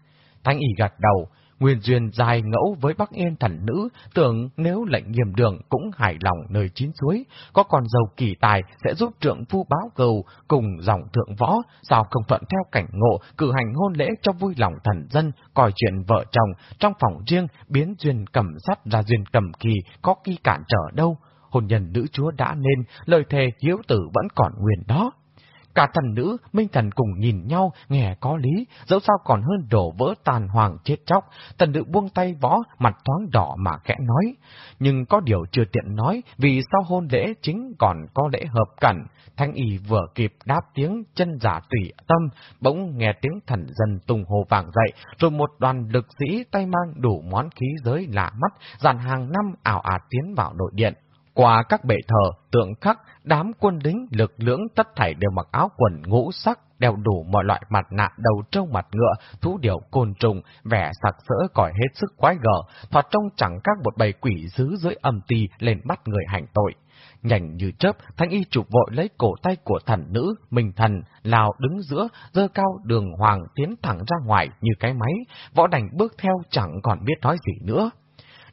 Thanh y gật đầu, Nguyên duyên dài ngẫu với Bắc Yên thần nữ, tưởng nếu lệnh nghiêm đường cũng hài lòng nơi chín suối, có con dâu kỳ tài sẽ giúp trượng phu báo cầu cùng dòng thượng võ, sao không thuận theo cảnh ngộ, cử hành hôn lễ cho vui lòng thần dân, coi chuyện vợ chồng, trong phòng riêng biến duyên cầm sắt ra duyên cầm kỳ, có khi cản trở đâu. Hôn nhân nữ chúa đã nên, lời thề hiếu tử vẫn còn nguyên đó. Cả thần nữ, minh thần cùng nhìn nhau, nghe có lý, dẫu sao còn hơn đổ vỡ tàn hoàng chết chóc. Thần nữ buông tay võ, mặt thoáng đỏ mà khẽ nói. Nhưng có điều chưa tiện nói, vì sau hôn lễ chính còn có lễ hợp cẩn. Thanh y vừa kịp đáp tiếng chân giả tùy tâm, bỗng nghe tiếng thần dân tung hồ vàng dậy, rồi một đoàn lực sĩ tay mang đủ món khí giới lạ mắt, dàn hàng năm ảo ạt tiến vào nội điện. Qua các bệ thờ, tượng khắc, đám quân lính lực lưỡng tất thảy đều mặc áo quần ngũ sắc, đeo đủ mọi loại mặt nạ đầu trâu mặt ngựa, thú điểu côn trùng, vẻ sặc sỡ còi hết sức quái gở, thoạt trông chẳng các một bầy quỷ dữ dưới âm ti lên bắt người hành tội. Nhanh như chớp, thanh y chụp vội lấy cổ tay của thần nữ, mình thần, lào đứng giữa, dơ cao đường hoàng tiến thẳng ra ngoài như cái máy, võ đành bước theo chẳng còn biết nói gì nữa.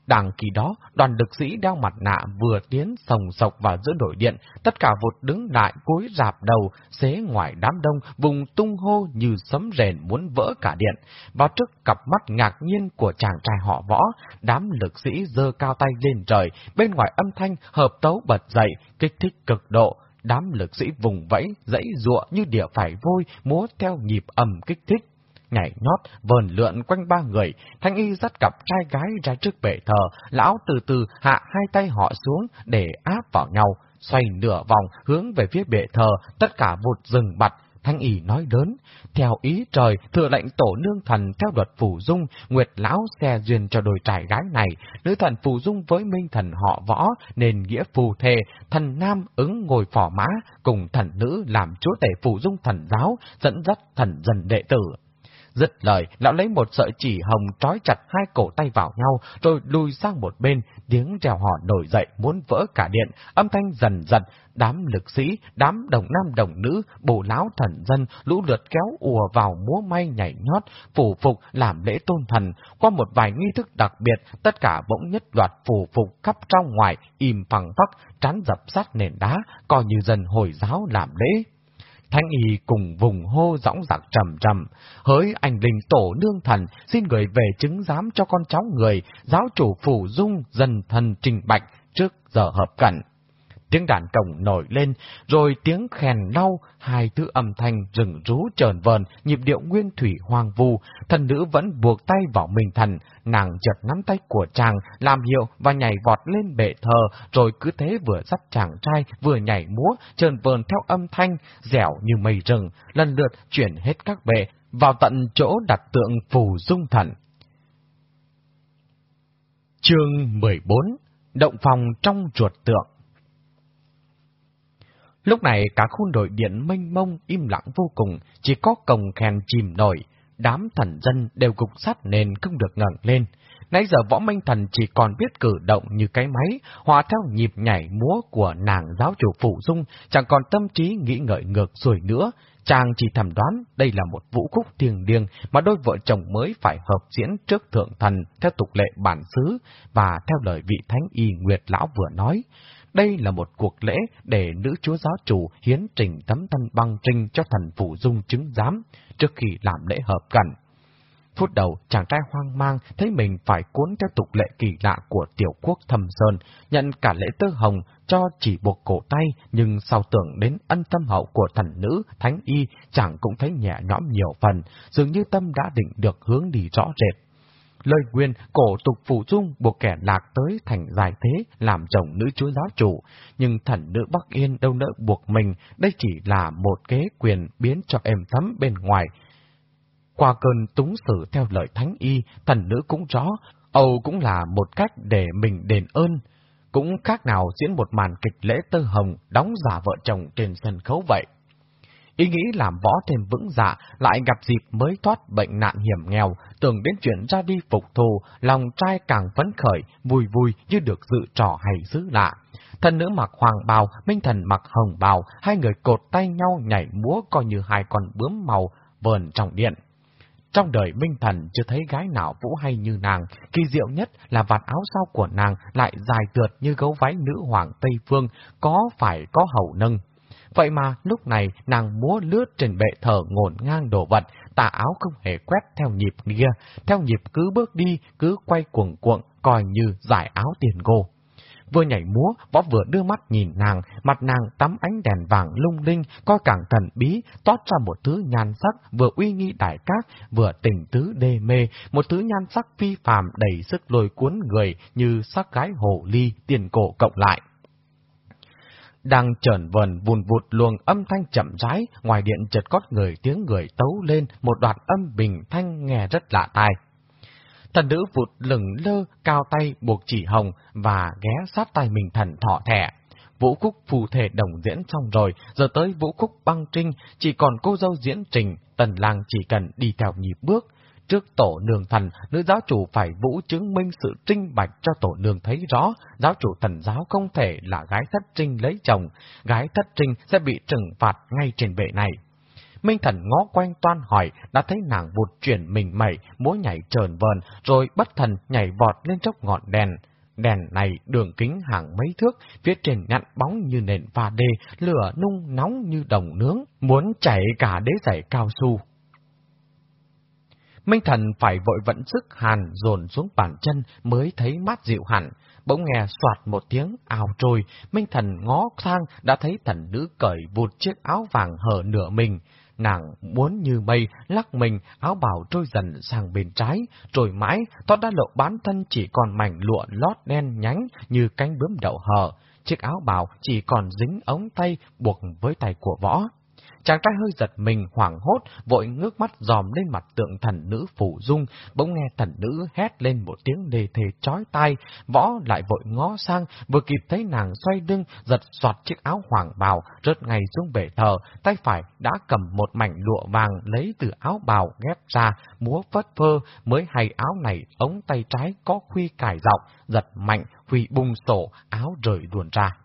Đằng kỳ đó, đoàn lực sĩ đeo mặt nạ vừa tiến sồng sọc vào giữa đội điện, tất cả vụt đứng lại cúi rạp đầu, xế ngoài đám đông, vùng tung hô như sấm rền muốn vỡ cả điện. Vào trước cặp mắt ngạc nhiên của chàng trai họ võ, đám lực sĩ dơ cao tay lên trời, bên ngoài âm thanh hợp tấu bật dậy, kích thích cực độ. Đám lực sĩ vùng vẫy, dãy ruộng như địa phải vôi, múa theo nhịp ầm kích thích nhảy nhót, vờn lượn quanh ba người, thanh y dắt cặp trai gái ra trước bệ thờ, lão từ từ hạ hai tay họ xuống để áp vào nhau, xoay nửa vòng hướng về phía bệ thờ, tất cả vụt rừng bặt, Thanh y nói đớn, theo ý trời, thừa lệnh tổ nương thần theo luật phù dung, Nguyệt lão xe duyên cho đôi trai gái này, nữ thần phù dung với minh thần họ võ, nên nghĩa phù thề, thần nam ứng ngồi phỏ mã, cùng thần nữ làm chúa tể phù dung thần giáo, dẫn dắt thần dân đệ tử. Dứt lời, lão lấy một sợi chỉ hồng trói chặt hai cổ tay vào nhau, rồi lùi sang một bên, tiếng rèo hò nổi dậy muốn vỡ cả điện, âm thanh dần dần, đám lực sĩ, đám đồng nam đồng nữ, bồ láo thần dân, lũ lượt kéo ùa vào múa may nhảy nhót, phủ phục làm lễ tôn thần. Qua một vài nghi thức đặc biệt, tất cả bỗng nhất loạt phủ phục khắp trong ngoài, im phẳng phắc, trán dập sát nền đá, coi như dần hồi giáo làm lễ. Thanh y cùng vùng hô dõng dạc trầm trầm, hỡi anh linh tổ nương thần, xin gửi về chứng giám cho con cháu người, giáo chủ phủ dung dần thần trình bạch trước giờ hợp cận. Tiếng đàn cổng nổi lên, rồi tiếng khèn lau, hai thứ âm thanh rừng rú trờn vờn, nhịp điệu nguyên thủy hoang vu, thần nữ vẫn buộc tay vào mình thần, nàng chợt nắm tay của chàng, làm hiệu và nhảy vọt lên bệ thờ, rồi cứ thế vừa dắt chàng trai, vừa nhảy múa, trờn vờn theo âm thanh, dẻo như mây rừng, lần lượt chuyển hết các bệ, vào tận chỗ đặt tượng phù dung thần. Chương 14 động phòng trong chuột tượng. Lúc này cả khuôn đội điện mênh mông im lặng vô cùng, chỉ có cồng khen chìm nổi, đám thần dân đều gục sát nên không được ngẩng lên. Nãy giờ võ minh thần chỉ còn biết cử động như cái máy, hòa theo nhịp nhảy múa của nàng giáo chủ phụ dung, chẳng còn tâm trí nghĩ ngợi ngược rồi nữa. Chàng chỉ thầm đoán đây là một vũ khúc thiêng liêng mà đôi vợ chồng mới phải hợp diễn trước thượng thần theo tục lệ bản xứ và theo lời vị thánh y Nguyệt Lão vừa nói. Đây là một cuộc lễ để nữ chúa giáo chủ hiến trình tấm thân băng trinh cho thần phủ dung chứng giám trước khi làm lễ hợp cẩn. Phút đầu, chàng trai hoang mang thấy mình phải cuốn theo tục lệ kỳ lạ của tiểu quốc thầm sơn, nhận cả lễ tơ hồng cho chỉ buộc cổ tay, nhưng sau tưởng đến ân tâm hậu của thần nữ, thánh y, chàng cũng thấy nhẹ nhõm nhiều phần, dường như tâm đã định được hướng đi rõ rệt. Lời quyền cổ tục phụ dung buộc kẻ lạc tới thành dài thế, làm chồng nữ chúa giáo chủ. Nhưng thần nữ Bắc Yên đâu nỡ buộc mình, đây chỉ là một kế quyền biến cho em thấm bên ngoài. Qua cơn túng xử theo lời thánh y, thần nữ cũng rõ, Âu cũng là một cách để mình đền ơn. Cũng khác nào diễn một màn kịch lễ tơ hồng đóng giả vợ chồng trên sân khấu vậy. Ý nghĩ làm võ thêm vững dạ, lại gặp dịp mới thoát bệnh nạn hiểm nghèo, tưởng đến chuyện ra đi phục thù, lòng trai càng phấn khởi, vui vui như được dự trò hay dữ lạ. Thần nữ mặc hoàng bào, minh thần mặc hồng bào, hai người cột tay nhau nhảy múa coi như hai con bướm màu vờn trong điện. Trong đời Minh Thần chưa thấy gái nào vũ hay như nàng, kỳ diệu nhất là vạt áo sau của nàng lại dài tượt như gấu váy nữ hoàng Tây Phương, có phải có hầu nâng. Vậy mà lúc này nàng múa lướt trên bệ thờ ngổn ngang đồ vật, tà áo không hề quét theo nhịp kia, theo nhịp cứ bước đi, cứ quay cuồng cuộn, coi như giải áo tiền gô. Vừa nhảy múa, võ vừa đưa mắt nhìn nàng, mặt nàng tắm ánh đèn vàng lung linh, coi càng thần bí, toát ra một thứ nhan sắc vừa uy nghi đại các, vừa tình tứ đê mê, một thứ nhan sắc phi phàm đầy sức lôi cuốn người như sắc gái hồ ly tiền cổ cộng lại đang trởn vần vùn vụt luồng âm thanh chậm rãi, ngoài điện chợt có người tiếng người tấu lên một đoạn âm bình thanh nghe rất lạ tai. Thần nữ vụt lửng lơ, cao tay buộc chỉ hồng và ghé sát tay mình thần thọ thẻ. Vũ khúc phù thể đồng diễn xong rồi, giờ tới vũ khúc băng trinh, chỉ còn cô dâu diễn trình, tần lang chỉ cần đi theo nhịp bước, Trước tổ nương thần, nữ giáo chủ phải vũ chứng minh sự trinh bạch cho tổ nương thấy rõ, giáo chủ thần giáo không thể là gái thất trinh lấy chồng, gái thất trinh sẽ bị trừng phạt ngay trên bệ này. Minh thần ngó quanh toan hỏi, đã thấy nàng vụt chuyển mình mẩy, múa nhảy trờn vờn, rồi bất thần nhảy vọt lên chốc ngọn đèn. Đèn này đường kính hàng mấy thước, phía trên nhặn bóng như nền pha đê, lửa nung nóng như đồng nướng, muốn chảy cả đế giày cao su. Minh thần phải vội vận sức hàn dồn xuống bàn chân mới thấy mát dịu hẳn. Bỗng nghe soạt một tiếng ào trôi, Minh thần ngó sang đã thấy thần nữ cởi vụt chiếc áo vàng hở nửa mình. Nàng muốn như mây, lắc mình, áo bào trôi dần sang bên trái, rồi mãi, toát đã lộ bán thân chỉ còn mảnh lụa lót đen nhánh như cánh bướm đậu hở. Chiếc áo bào chỉ còn dính ống tay buộc với tay của võ. Chàng trai hơi giật mình hoảng hốt, vội ngước mắt dòm lên mặt tượng thần nữ phủ dung, bỗng nghe thần nữ hét lên một tiếng đề thề chói tai, võ lại vội ngó sang, vừa kịp thấy nàng xoay lưng, giật soạt chiếc áo hoàng bào, rớt ngay xuống bể thờ, tay phải đã cầm một mảnh lụa vàng lấy từ áo bào ghép ra, múa phất phơ, mới hay áo này ống tay trái có khuy cài dọc, giật mạnh, huy bung sổ, áo rời luồn ra.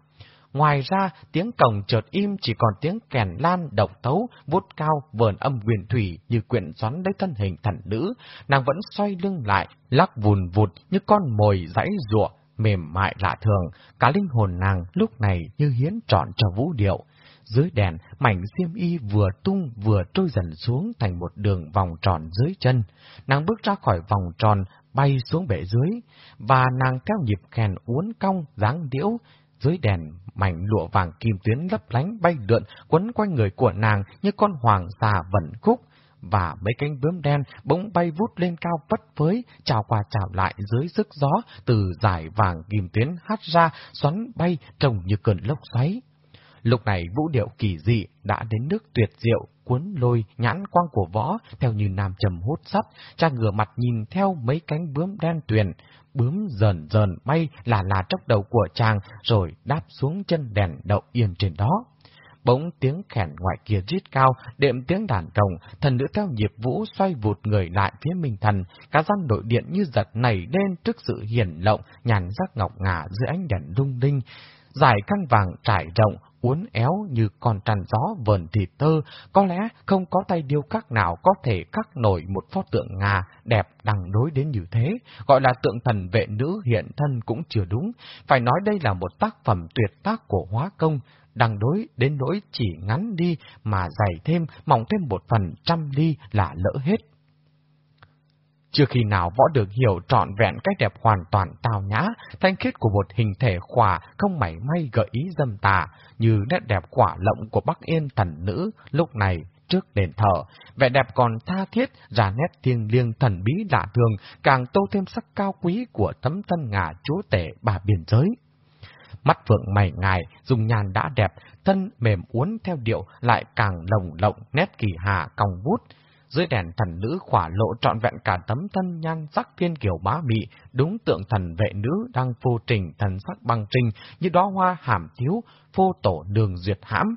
Ngoài ra, tiếng cổng chợt im chỉ còn tiếng kèn lan độc tấu, vút cao, vờn âm huyền thủy như quyện xoắn lấy thân hình thần nữ. Nàng vẫn xoay lưng lại, lắc vùn vụt như con mồi dãy ruộng, mềm mại lạ thường. Cả linh hồn nàng lúc này như hiến trọn cho vũ điệu. Dưới đèn, mảnh xiêm y vừa tung vừa trôi dần xuống thành một đường vòng tròn dưới chân. Nàng bước ra khỏi vòng tròn, bay xuống bể dưới, và nàng theo nhịp kèn uốn cong, dáng điễu, dưới đèn, mảnh lụa vàng kim tuyến lấp lánh bay lượn quấn quanh người của nàng như con hoàng xà vận khúc, và mấy cánh bướm đen bỗng bay vút lên cao vất phới, trào qua trào lại dưới sức gió từ dải vàng kim tuyến hát ra, xoắn bay trông như cơn lốc xoáy. Lúc này vũ điệu kỳ dị đã đến nước tuyệt diệu, cuốn lôi nhãn quang của võ theo như nam trầm hút sắt, cha ngửa mặt nhìn theo mấy cánh bướm đen tuyền, bướm dần dần bay là là trong đầu của chàng rồi đáp xuống chân đèn đậu yên trên đó. Bỗng tiếng khèn ngoài kia rít cao, đệm tiếng đàn rồng, thần nữ theo nhịp vũ xoay vụt người lại phía minh thần, cá gian đội điện như giật nảy lên trước sự hiển lộng, nhàn sắc ngọc ngà dưới ánh đèn lung linh. giải khăn vàng trải rộng, uốn éo như con tràn gió vờn thịt tơ, có lẽ không có tay điêu khắc nào có thể khắc nổi một pho tượng ngà đẹp đằng đối đến như thế, gọi là tượng thần vệ nữ hiện thân cũng chưa đúng, phải nói đây là một tác phẩm tuyệt tác của hóa công, đằng đối đến nỗi chỉ ngắn đi mà dày thêm, mỏng thêm một phần trăm ly là lỡ hết. Chưa khi nào võ được hiểu trọn vẹn cách đẹp hoàn toàn tào nhã, thanh khiết của một hình thể khỏa không mảy may gợi ý dâm tà, như nét đẹp quả lộng của Bắc Yên thần nữ lúc này trước đền thờ. Vẻ đẹp còn tha thiết, ra nét thiêng liêng thần bí lạ thường, càng tô thêm sắc cao quý của tấm thân ngà chúa tể bà biên giới. Mắt phượng mày ngài, dùng nhàn đã đẹp, thân mềm uốn theo điệu lại càng lồng lộng nét kỳ hà cong vút, dưới đèn thần nữ khỏa lộ trọn vẹn cả tấm thân nhan sắc thiên kiều bá mị, đúng tượng thần vệ nữ đang phô trình thần sắc băng trinh như đó hoa hàm thiếu, phô tổ đường duyệt hãm.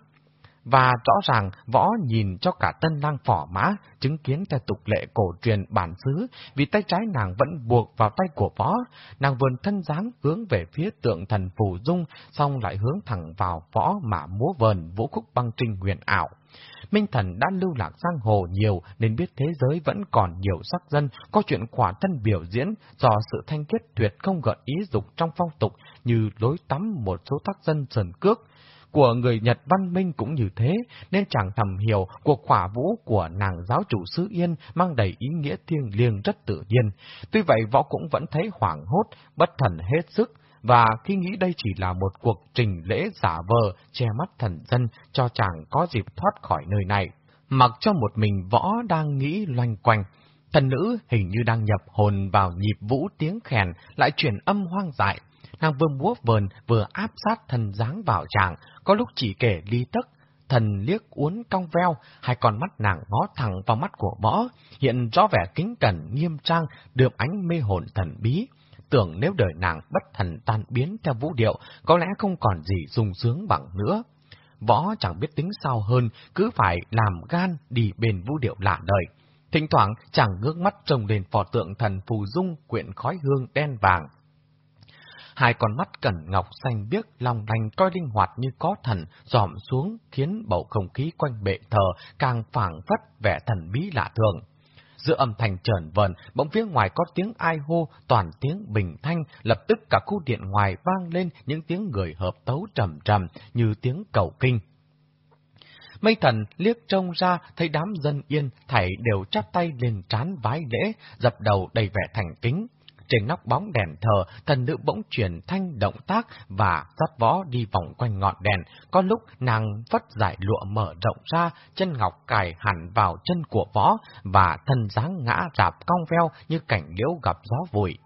Và rõ ràng võ nhìn cho cả tân lang phỏ mã, chứng kiến theo tục lệ cổ truyền bản xứ, vì tay trái nàng vẫn buộc vào tay của võ, nàng vườn thân dáng hướng về phía tượng thần phù dung, xong lại hướng thẳng vào võ mà múa vờn vũ khúc băng trinh huyền ảo. Minh Thần đã lưu lạc giang hồ nhiều nên biết thế giới vẫn còn nhiều sắc dân, có chuyện quả thân biểu diễn do sự thanh kết tuyệt không gợi ý dục trong phong tục như lối tắm một số tác dân sần cước. Của người Nhật văn minh cũng như thế, nên chẳng thầm hiểu cuộc khỏa vũ của nàng giáo chủ xứ Yên mang đầy ý nghĩa thiêng liêng rất tự nhiên. Tuy vậy võ cũng vẫn thấy hoảng hốt, bất thần hết sức, và khi nghĩ đây chỉ là một cuộc trình lễ giả vờ che mắt thần dân cho chàng có dịp thoát khỏi nơi này. Mặc cho một mình võ đang nghĩ loanh quanh, thần nữ hình như đang nhập hồn vào nhịp vũ tiếng khèn lại chuyển âm hoang dại. Nàng vừa múa vờn vừa áp sát thần dáng vào chàng, có lúc chỉ kể ly tức, thần liếc uốn cong veo, hai con mắt nàng ngó thẳng vào mắt của võ, hiện rõ vẻ kính cẩn nghiêm trang, đượm ánh mê hồn thần bí tưởng nếu đời nàng bất thần tan biến theo vũ điệu, có lẽ không còn gì sung sướng bằng nữa. Võ chẳng biết tính sao hơn, cứ phải làm gan đi bên vũ điệu lạ đời. Thỉnh thoảng chàng ngước mắt trông lên phò tượng thần phù dung quyện khói hương đen vàng. Hai con mắt cẩn ngọc xanh biếc, lòng lành coi linh hoạt như có thần, dòm xuống khiến bầu không khí quanh bệ thờ càng phảng phất vẻ thần bí lạ thường. Giữa âm thanh trởn vần, bỗng phía ngoài có tiếng ai hô, toàn tiếng bình thanh, lập tức cả khu điện ngoài vang lên những tiếng người hợp tấu trầm trầm như tiếng cầu kinh. Mây thần liếc trông ra, thấy đám dân yên, thảy đều chắp tay lên trán vái lễ, dập đầu đầy vẻ thành kính. Trên nóc bóng đèn thờ, thần nữ bỗng chuyển thanh động tác và dắt võ đi vòng quanh ngọn đèn. Có lúc nàng vất giải lụa mở rộng ra, chân ngọc cài hẳn vào chân của võ và thân dáng ngã rạp cong veo như cảnh liễu gặp gió vùi.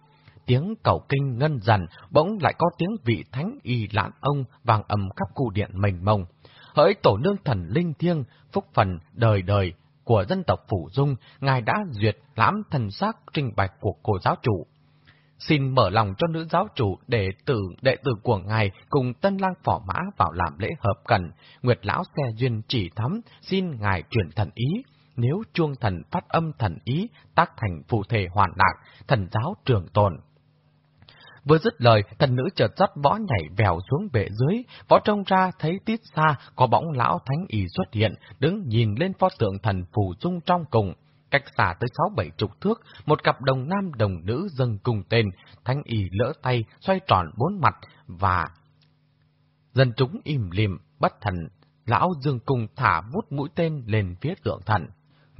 Tiếng cầu kinh ngân dần, bỗng lại có tiếng vị thánh y lãn ông vang ầm khắp khu điện mênh mông. Hỡi tổ nương thần linh thiêng, phúc phần đời đời của dân tộc Phủ Dung, Ngài đã duyệt lãm thần xác trình bạch của cô giáo chủ xin mở lòng cho nữ giáo chủ để tử đệ tử của ngài cùng tân lang phỏ mã vào làm lễ hợp cần. Nguyệt lão xe duyên chỉ thắm, xin ngài truyền thần ý. Nếu chuông thần phát âm thần ý, tác thành phù thể hoàn lạc, thần giáo trường tồn. Vừa dứt lời, thần nữ chợt dắt võ nhảy vèo xuống bệ dưới, võ trông ra thấy tít xa, có bóng lão thánh y xuất hiện, đứng nhìn lên pho tượng thần phù dung trong cùng. Cách xa tới sáu bảy chục thước, một cặp đồng nam đồng nữ dâng cùng tên, thanh y lỡ tay, xoay tròn bốn mặt, và dân chúng im lìm, bất thần, lão dương cùng thả vút mũi tên lên phía tượng thần.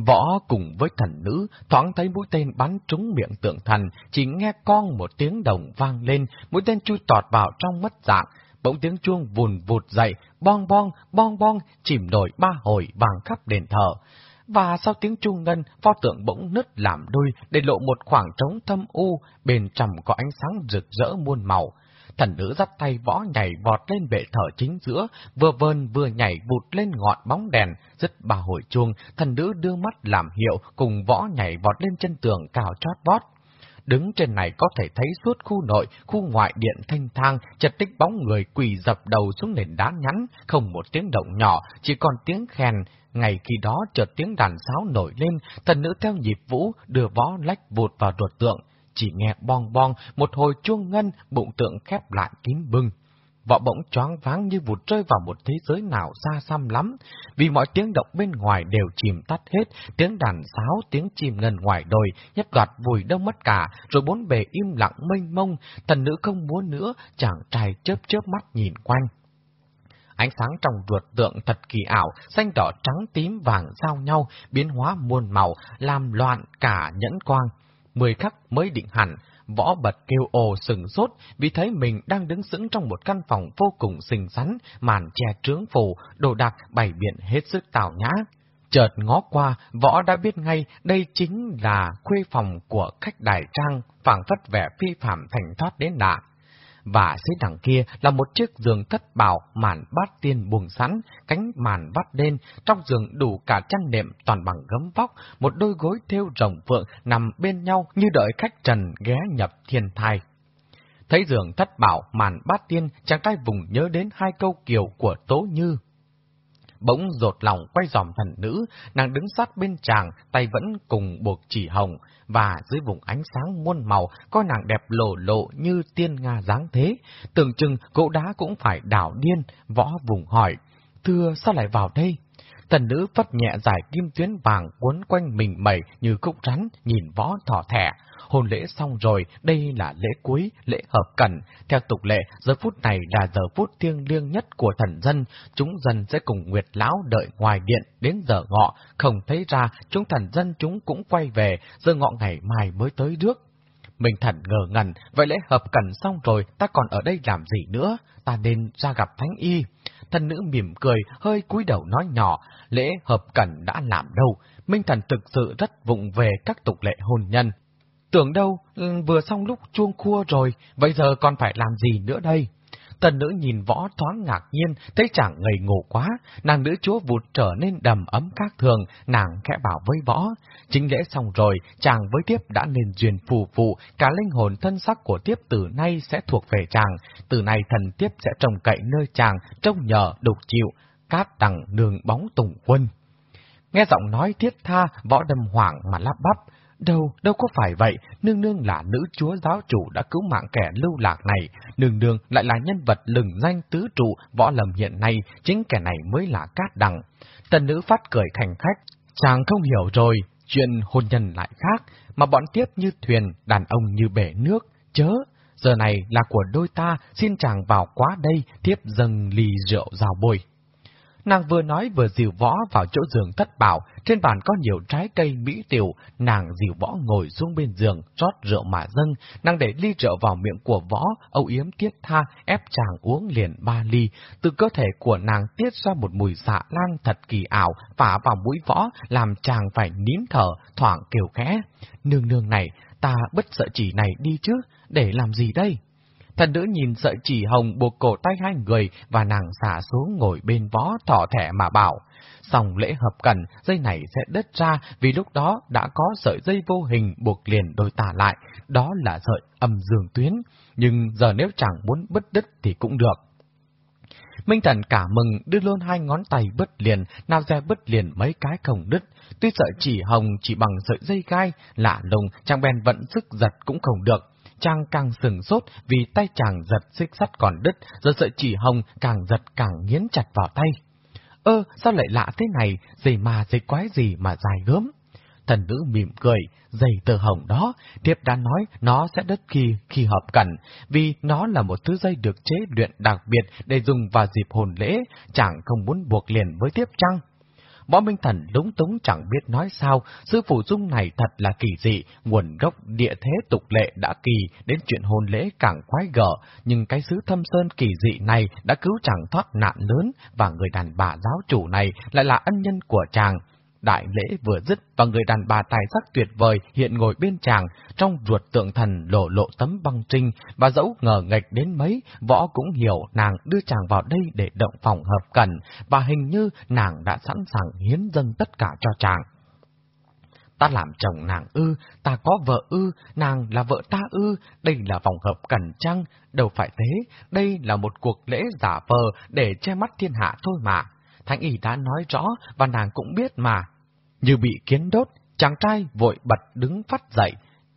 Võ cùng với thần nữ, thoáng thấy mũi tên bắn trúng miệng tượng thần, chỉ nghe con một tiếng đồng vang lên, mũi tên chui tọt vào trong mất dạng, bỗng tiếng chuông vùn vụt dậy, bong bong, bong bong, chìm nổi ba hồi vàng khắp đền thờ và sau tiếng chuông ngân, pho tượng bỗng nứt làm đôi để lộ một khoảng trống thâm u, bên trong có ánh sáng rực rỡ muôn màu. Thần nữ dắt tay võ nhảy vọt lên bệ thờ chính giữa, vừa vơn vừa nhảy vụt lên ngọn bóng đèn, dứt bà hồi chuông, thần nữ đưa mắt làm hiệu cùng võ nhảy vọt lên chân tường cao chót vót. đứng trên này có thể thấy suốt khu nội, khu ngoại điện thanh thang, chật tích bóng người quỳ dập đầu xuống nền đá nhắn, không một tiếng động nhỏ, chỉ còn tiếng khen. Ngày khi đó chợt tiếng đàn sáo nổi lên, thần nữ theo nhịp vũ đưa vó lách vụt vào ruột tượng. Chỉ nghe bong bong, một hồi chuông ngân, bụng tượng khép lại kín bưng. Võ bỗng choáng váng như vụt rơi vào một thế giới nào xa xăm lắm, vì mọi tiếng động bên ngoài đều chìm tắt hết, tiếng đàn sáo, tiếng chim ngân ngoài đồi, nhất đoạt vùi đâu mất cả, rồi bốn bề im lặng mênh mông, thần nữ không muốn nữa, chàng trai chớp chớp mắt nhìn quanh. Ánh sáng trong ruột tượng thật kỳ ảo, xanh đỏ trắng tím vàng giao nhau, biến hóa muôn màu, làm loạn cả nhẫn quang. Mười khắc mới định hẳn, Võ bật kêu ồ sừng sốt vì thấy mình đang đứng sững trong một căn phòng vô cùng xinh xắn, màn che trướng phủ, đồ đạc bày biện hết sức tào nhã. Chợt ngó qua, võ đã biết ngay đây chính là khuê phòng của khách đại trang, phảng phất vẻ phi phạm thành thoát đến lạ và dưới đằng kia là một chiếc giường thất bảo màn bát tiên buồng sẵn, cánh màn vắt lên, trong giường đủ cả chăn nệm toàn bằng gấm vóc, một đôi gối thêu rồng phượng nằm bên nhau như đợi khách trần ghé nhập thiên thai. Thấy giường thất bảo màn bát tiên, chàng trai vùng nhớ đến hai câu kiều của Tố Như. Bỗng rột lòng quay dòm thần nữ, nàng đứng sát bên chàng, tay vẫn cùng buộc chỉ hồng, và dưới vùng ánh sáng muôn màu, coi nàng đẹp lộ lộ như tiên Nga dáng thế. Tưởng chừng cỗ đá cũng phải đảo điên, võ vùng hỏi, thưa sao lại vào đây? Thần nữ phất nhẹ giải kim tuyến vàng cuốn quanh mình mẩy như cúc rắn, nhìn võ thỏ thẻ. Hôn lễ xong rồi, đây là lễ cuối, lễ hợp cần. Theo tục lệ, giờ phút này là giờ phút thiêng liêng nhất của thần dân. Chúng dân sẽ cùng Nguyệt Lão đợi ngoài điện đến giờ ngọ. Không thấy ra, chúng thần dân chúng cũng quay về, giờ ngọ ngày mai mới tới trước. Mình thần ngờ ngẩn, vậy lễ hợp cần xong rồi, ta còn ở đây làm gì nữa? Ta nên ra gặp Thánh Y. Thần nữ mỉm cười, hơi cúi đầu nói nhỏ, lễ hợp cần đã làm đâu. Minh thần thực sự rất vụng về các tục lệ hôn nhân. Tưởng đâu, ừ, vừa xong lúc chuông khua rồi, bây giờ còn phải làm gì nữa đây? Tần nữ nhìn võ thoáng ngạc nhiên, thấy chẳng ngây ngủ quá, nàng nữ chúa vụt trở nên đầm ấm các thường, nàng khẽ bảo với võ. Chính lễ xong rồi, chàng với tiếp đã nên duyên phù phụ, cả linh hồn thân sắc của tiếp từ nay sẽ thuộc về chàng, từ nay thần tiếp sẽ trồng cậy nơi chàng, trông nhờ, đục chịu, cát tặng đường bóng tùng quân. Nghe giọng nói thiết tha, võ đâm hoảng mà lắp bắp, Đâu, đâu có phải vậy, nương nương là nữ chúa giáo chủ đã cứu mạng kẻ lưu lạc này, nương nương lại là nhân vật lừng danh tứ trụ võ lầm hiện nay, chính kẻ này mới là cát đằng. Tần nữ phát cười thành khách, chàng không hiểu rồi, chuyện hôn nhân lại khác, mà bọn tiếp như thuyền, đàn ông như bể nước, chớ, giờ này là của đôi ta, xin chàng vào quá đây, tiếp dâng ly rượu rào bồi. Nàng vừa nói vừa dìu võ vào chỗ giường thất bảo, trên bàn có nhiều trái cây mỹ tiểu, nàng dìu võ ngồi xuống bên giường, rót rượu mà dâng, nàng để ly rượu vào miệng của võ, âu yếm tiết tha, ép chàng uống liền ba ly, từ cơ thể của nàng tiết ra một mùi dạ xạ lan thật kỳ ảo, phả vào mũi võ, làm chàng phải nín thở, thoảng kêu khẽ. Nương nương này, ta bất sợ chỉ này đi chứ, để làm gì đây? Thần nữ nhìn sợi chỉ hồng buộc cổ tay hai người và nàng xả xuống ngồi bên vó thỏ thẻ mà bảo. Xong lễ hợp cần, dây này sẽ đứt ra vì lúc đó đã có sợi dây vô hình buộc liền đôi tà lại, đó là sợi âm dương tuyến. Nhưng giờ nếu chẳng muốn bứt đứt thì cũng được. Minh Thần cả mừng đưa luôn hai ngón tay bứt liền, nào ra bứt liền mấy cái không đứt. Tuy sợi chỉ hồng chỉ bằng sợi dây gai, lạ lùng, chàng bèn vận sức giật cũng không được trang càng sừng sốt vì tay chàng giật xích sắt còn đứt, rồi sợi chỉ hồng càng giật càng nghiến chặt vào tay. Ơ, sao lại lạ thế này, dây mà dây quái gì mà dài gớm? Thần nữ mỉm cười, dây tờ hồng đó, tiếp đã nói nó sẽ đứt khi khi hợp cần, vì nó là một thứ dây được chế luyện đặc biệt để dùng vào dịp hồn lễ, chẳng không muốn buộc liền với tiếp trăng. Võ Minh Thần lúng túng chẳng biết nói sao, sư phụ dung này thật là kỳ dị, nguồn gốc địa thế tục lệ đã kỳ, đến chuyện hôn lễ càng quái gở, nhưng cái sứ thâm sơn kỳ dị này đã cứu chàng thoát nạn lớn, và người đàn bà giáo chủ này lại là ân nhân của chàng. Đại lễ vừa dứt và người đàn bà tài sắc tuyệt vời hiện ngồi bên chàng, trong ruột tượng thần lộ lộ tấm băng trinh, và dẫu ngờ nghịch đến mấy, võ cũng hiểu nàng đưa chàng vào đây để động phòng hợp cần, và hình như nàng đã sẵn sàng hiến dâng tất cả cho chàng. ta làm chồng nàng ư, ta có vợ ư, nàng là vợ ta ư, đây là vòng hợp cần chăng, đâu phải thế, đây là một cuộc lễ giả vờ để che mắt thiên hạ thôi mà. Thánh y đã nói rõ và nàng cũng biết mà. Như bị kiến đốt, chàng trai vội bật đứng phát dậy,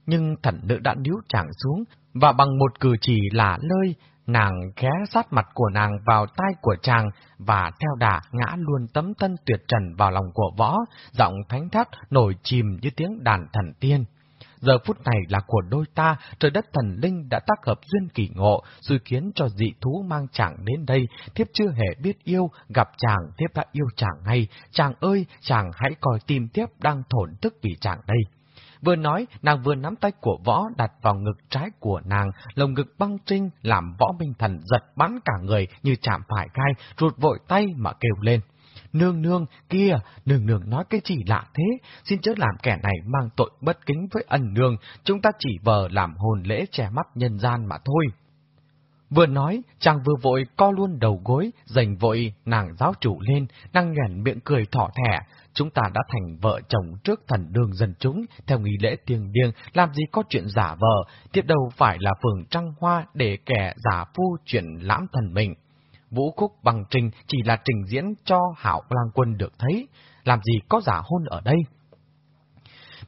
nhưng thần nữ đã níu chàng xuống, và bằng một cử chỉ lạ lơi, nàng ghé sát mặt của nàng vào tai của chàng và theo đà ngã luôn tấm thân tuyệt trần vào lòng của võ, giọng thánh thát nổi chìm như tiếng đàn thần tiên. Giờ phút này là của đôi ta, trời đất thần linh đã tác hợp duyên kỳ ngộ, dự kiến cho dị thú mang chàng đến đây, thiếp chưa hề biết yêu, gặp chàng, thiếp đã yêu chàng ngay, chàng ơi, chàng hãy coi tim thiếp đang thổn thức vì chàng đây. Vừa nói, nàng vừa nắm tay của võ đặt vào ngực trái của nàng, lồng ngực băng trinh làm võ minh thần giật bắn cả người như chạm phải gai, rụt vội tay mà kêu lên. Nương nương, kia, nương nương nói cái gì lạ thế, xin chớ làm kẻ này mang tội bất kính với ân nương, chúng ta chỉ vờ làm hồn lễ che mắt nhân gian mà thôi. Vừa nói, chàng vừa vội co luôn đầu gối, dành vội nàng giáo chủ lên, năng nhuẩn miệng cười thỏ thẻ. Chúng ta đã thành vợ chồng trước thần đường dân chúng, theo nghi lễ thiêng liêng, làm gì có chuyện giả vờ, tiếp đầu phải là phường trăng hoa để kẻ giả phu chuyện lãm thần mình. Vũ khúc bằng trình chỉ là trình diễn cho hảo lang quân được thấy, làm gì có giả hôn ở đây.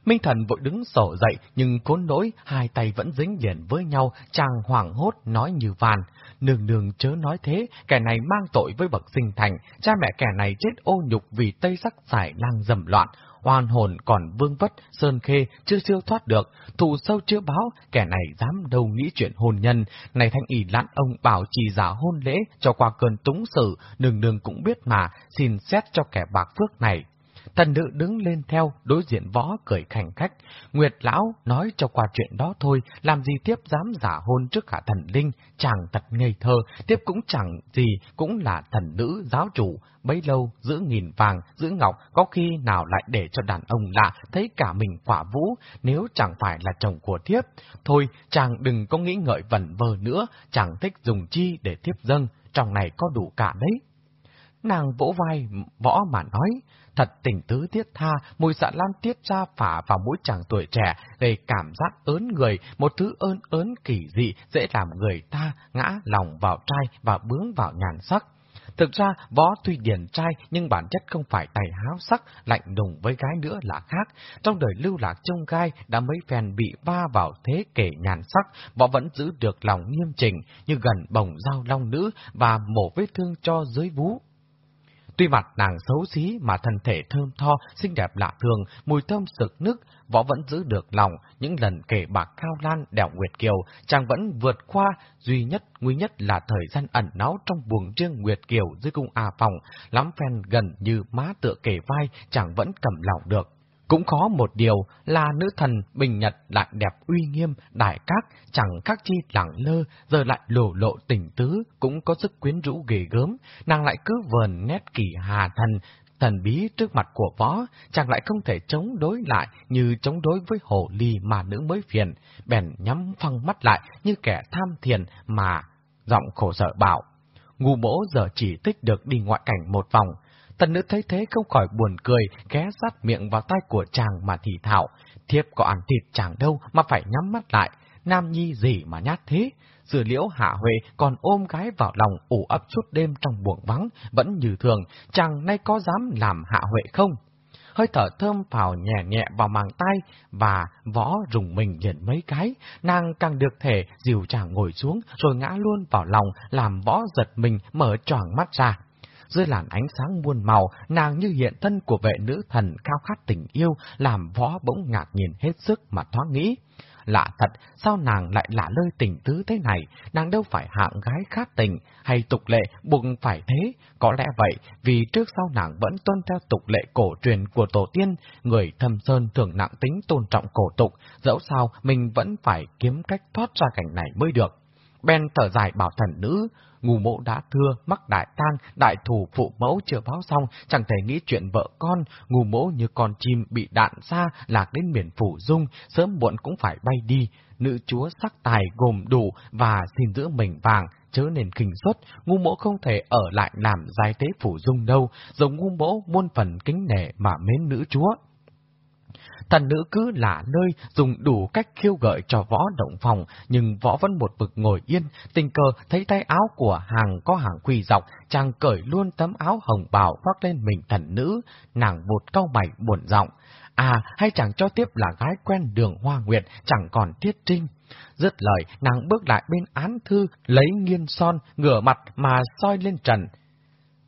Minh thần vội đứng sổ dậy, nhưng khốn nỗi, hai tay vẫn dính liền với nhau, chàng hoảng hốt nói như vàn. Nương nương chớ nói thế, kẻ này mang tội với bậc sinh thành, cha mẹ kẻ này chết ô nhục vì tây sắc giải lang dầm loạn, oan hồn còn vương vất, sơn khê, chưa siêu thoát được, thù sâu chưa báo, kẻ này dám đâu nghĩ chuyện hôn nhân, này thanh ỷ lãn ông bảo trì giả hôn lễ cho qua cơn túng sự, nương nương cũng biết mà, xin xét cho kẻ bạc phước này. Thần nữ đứng lên theo, đối diện võ cười khảnh khách. Nguyệt lão nói cho qua chuyện đó thôi, làm gì tiếp dám giả hôn trước cả thần linh, chàng thật ngây thơ, tiếp cũng chẳng gì, cũng là thần nữ giáo chủ, bấy lâu giữ nghìn vàng, giữ ngọc, có khi nào lại để cho đàn ông lạ thấy cả mình quả vũ, nếu chẳng phải là chồng của thiếp. Thôi, chàng đừng có nghĩ ngợi vẩn vờ nữa, chàng thích dùng chi để tiếp dâng, trong này có đủ cả đấy. Nàng vỗ vai võ mà nói, thật tình tứ tiết tha, mùi dạ lan tiết ra phả vào mũi chàng tuổi trẻ, gây cảm giác ớn người, một thứ ơn ớn kỳ dị, dễ làm người ta ngã lòng vào trai và bướng vào nhàn sắc. Thực ra, võ tuy điển trai nhưng bản chất không phải tài háo sắc, lạnh đùng với gái nữa là khác. Trong đời lưu lạc trông gai đã mấy phen bị va vào thế kể nhàn sắc, võ vẫn giữ được lòng nghiêm trình như gần bồng dao long nữ và mổ vết thương cho dưới vú. Tuy mặt nàng xấu xí mà thân thể thơm tho, xinh đẹp lạ thường, mùi thơm sực nức, võ vẫn giữ được lòng, những lần kể bạc cao lan đèo Nguyệt Kiều, chàng vẫn vượt qua, duy nhất, nguy nhất là thời gian ẩn náu trong buồng riêng Nguyệt Kiều dưới cung A Phòng, lắm phen gần như má tựa kể vai, chàng vẫn cầm lòng được. Cũng khó một điều là nữ thần Bình Nhật lại đẹp uy nghiêm, đại các, chẳng các chi lẳng lơ, giờ lại lộ lộ tình tứ, cũng có sức quyến rũ ghê gớm, nàng lại cứ vờn nét kỳ hà thần, thần bí trước mặt của võ, chàng lại không thể chống đối lại như chống đối với hồ ly mà nữ mới phiền, bèn nhắm phăng mắt lại như kẻ tham thiền mà giọng khổ sở bảo. Ngu mỗ giờ chỉ thích được đi ngoại cảnh một vòng, Tần nữ thấy thế không khỏi buồn cười, ghé sát miệng vào tay của chàng mà thì thảo. Thiếp có ăn thịt chàng đâu mà phải nhắm mắt lại. Nam nhi gì mà nhát thế? Dừa liễu hạ huệ còn ôm gái vào lòng ủ ấp suốt đêm trong buồng vắng, vẫn như thường, chàng nay có dám làm hạ huệ không? hơi thở thơm phào nhẹ nhẹ vào màng tay và võ rùng mình liền mấy cái, nàng càng được thể dìu chàng ngồi xuống rồi ngã luôn vào lòng làm võ giật mình mở tròn mắt ra dưới làn ánh sáng muôn màu, nàng như hiện thân của vệ nữ thần cao khát tình yêu, làm võ bỗng ngạc nhìn hết sức mà thoáng nghĩ. Lạ thật, sao nàng lại lạ lơi tình tứ thế này, nàng đâu phải hạng gái khát tình, hay tục lệ buộc phải thế, có lẽ vậy, vì trước sau nàng vẫn tuân theo tục lệ cổ truyền của tổ tiên, người thâm sơn thường nặng tính tôn trọng cổ tục, dẫu sao mình vẫn phải kiếm cách thoát ra cảnh này mới được. Ben thở dài bảo thần nữ, Ngù mộ đã thưa, mắc đại tang, đại thủ phụ mẫu chưa báo xong, chẳng thể nghĩ chuyện vợ con, ngù mộ như con chim bị đạn xa, lạc đến miền phủ dung, sớm muộn cũng phải bay đi. Nữ chúa sắc tài gồm đủ và xin giữ mình vàng, chớ nên kinh xuất, ngu mỗ không thể ở lại làm giai tế phủ dung đâu, giống ngu mỗ muôn phần kính nể mà mến nữ chúa thần nữ cứ lả nơi dùng đủ cách khiêu gợi cho võ động phòng, nhưng võ vẫn một vực ngồi yên, tình cờ thấy tay áo của hàng có hàng quỳ dọc, chàng cởi luôn tấm áo hồng bào khoác lên mình thần nữ, nàng một cau mày buồn giọng. À, hay chẳng cho tiếp là gái quen đường hoa nguyệt, chẳng còn tiết trinh. Dứt lời, nàng bước lại bên án thư, lấy nghiên son, ngửa mặt mà soi lên trần.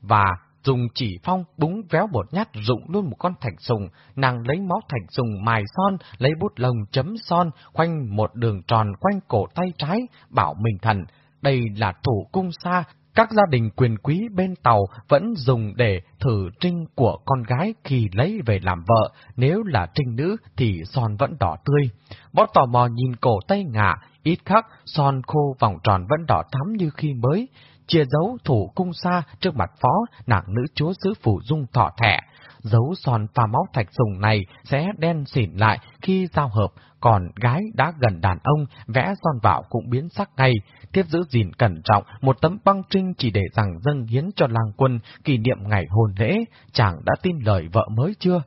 Và dùng chỉ phong búng véo một nhát rụng luôn một con thạch sùng, nàng lấy máu thạch sùng mài son, lấy bút lồng chấm son, khoanh một đường tròn quanh cổ tay trái, bảo mình thần. Đây là thủ cung xa, các gia đình quyền quý bên tàu vẫn dùng để thử trinh của con gái khi lấy về làm vợ, nếu là trinh nữ thì son vẫn đỏ tươi. Bó tò mò nhìn cổ tay ngả, ít khắc, son khô vòng tròn vẫn đỏ thắm như khi mới. Chia dấu thủ cung xa trước mặt phó, nàng nữ chúa sứ phủ dung thọ thẻ. Dấu son pha máu thạch sùng này sẽ đen xỉn lại khi giao hợp, còn gái đã gần đàn ông, vẽ son vào cũng biến sắc ngay. Tiếp giữ gìn cẩn trọng, một tấm băng trinh chỉ để rằng dâng hiến cho lang quân kỷ niệm ngày hôn lễ, chàng đã tin lời vợ mới chưa?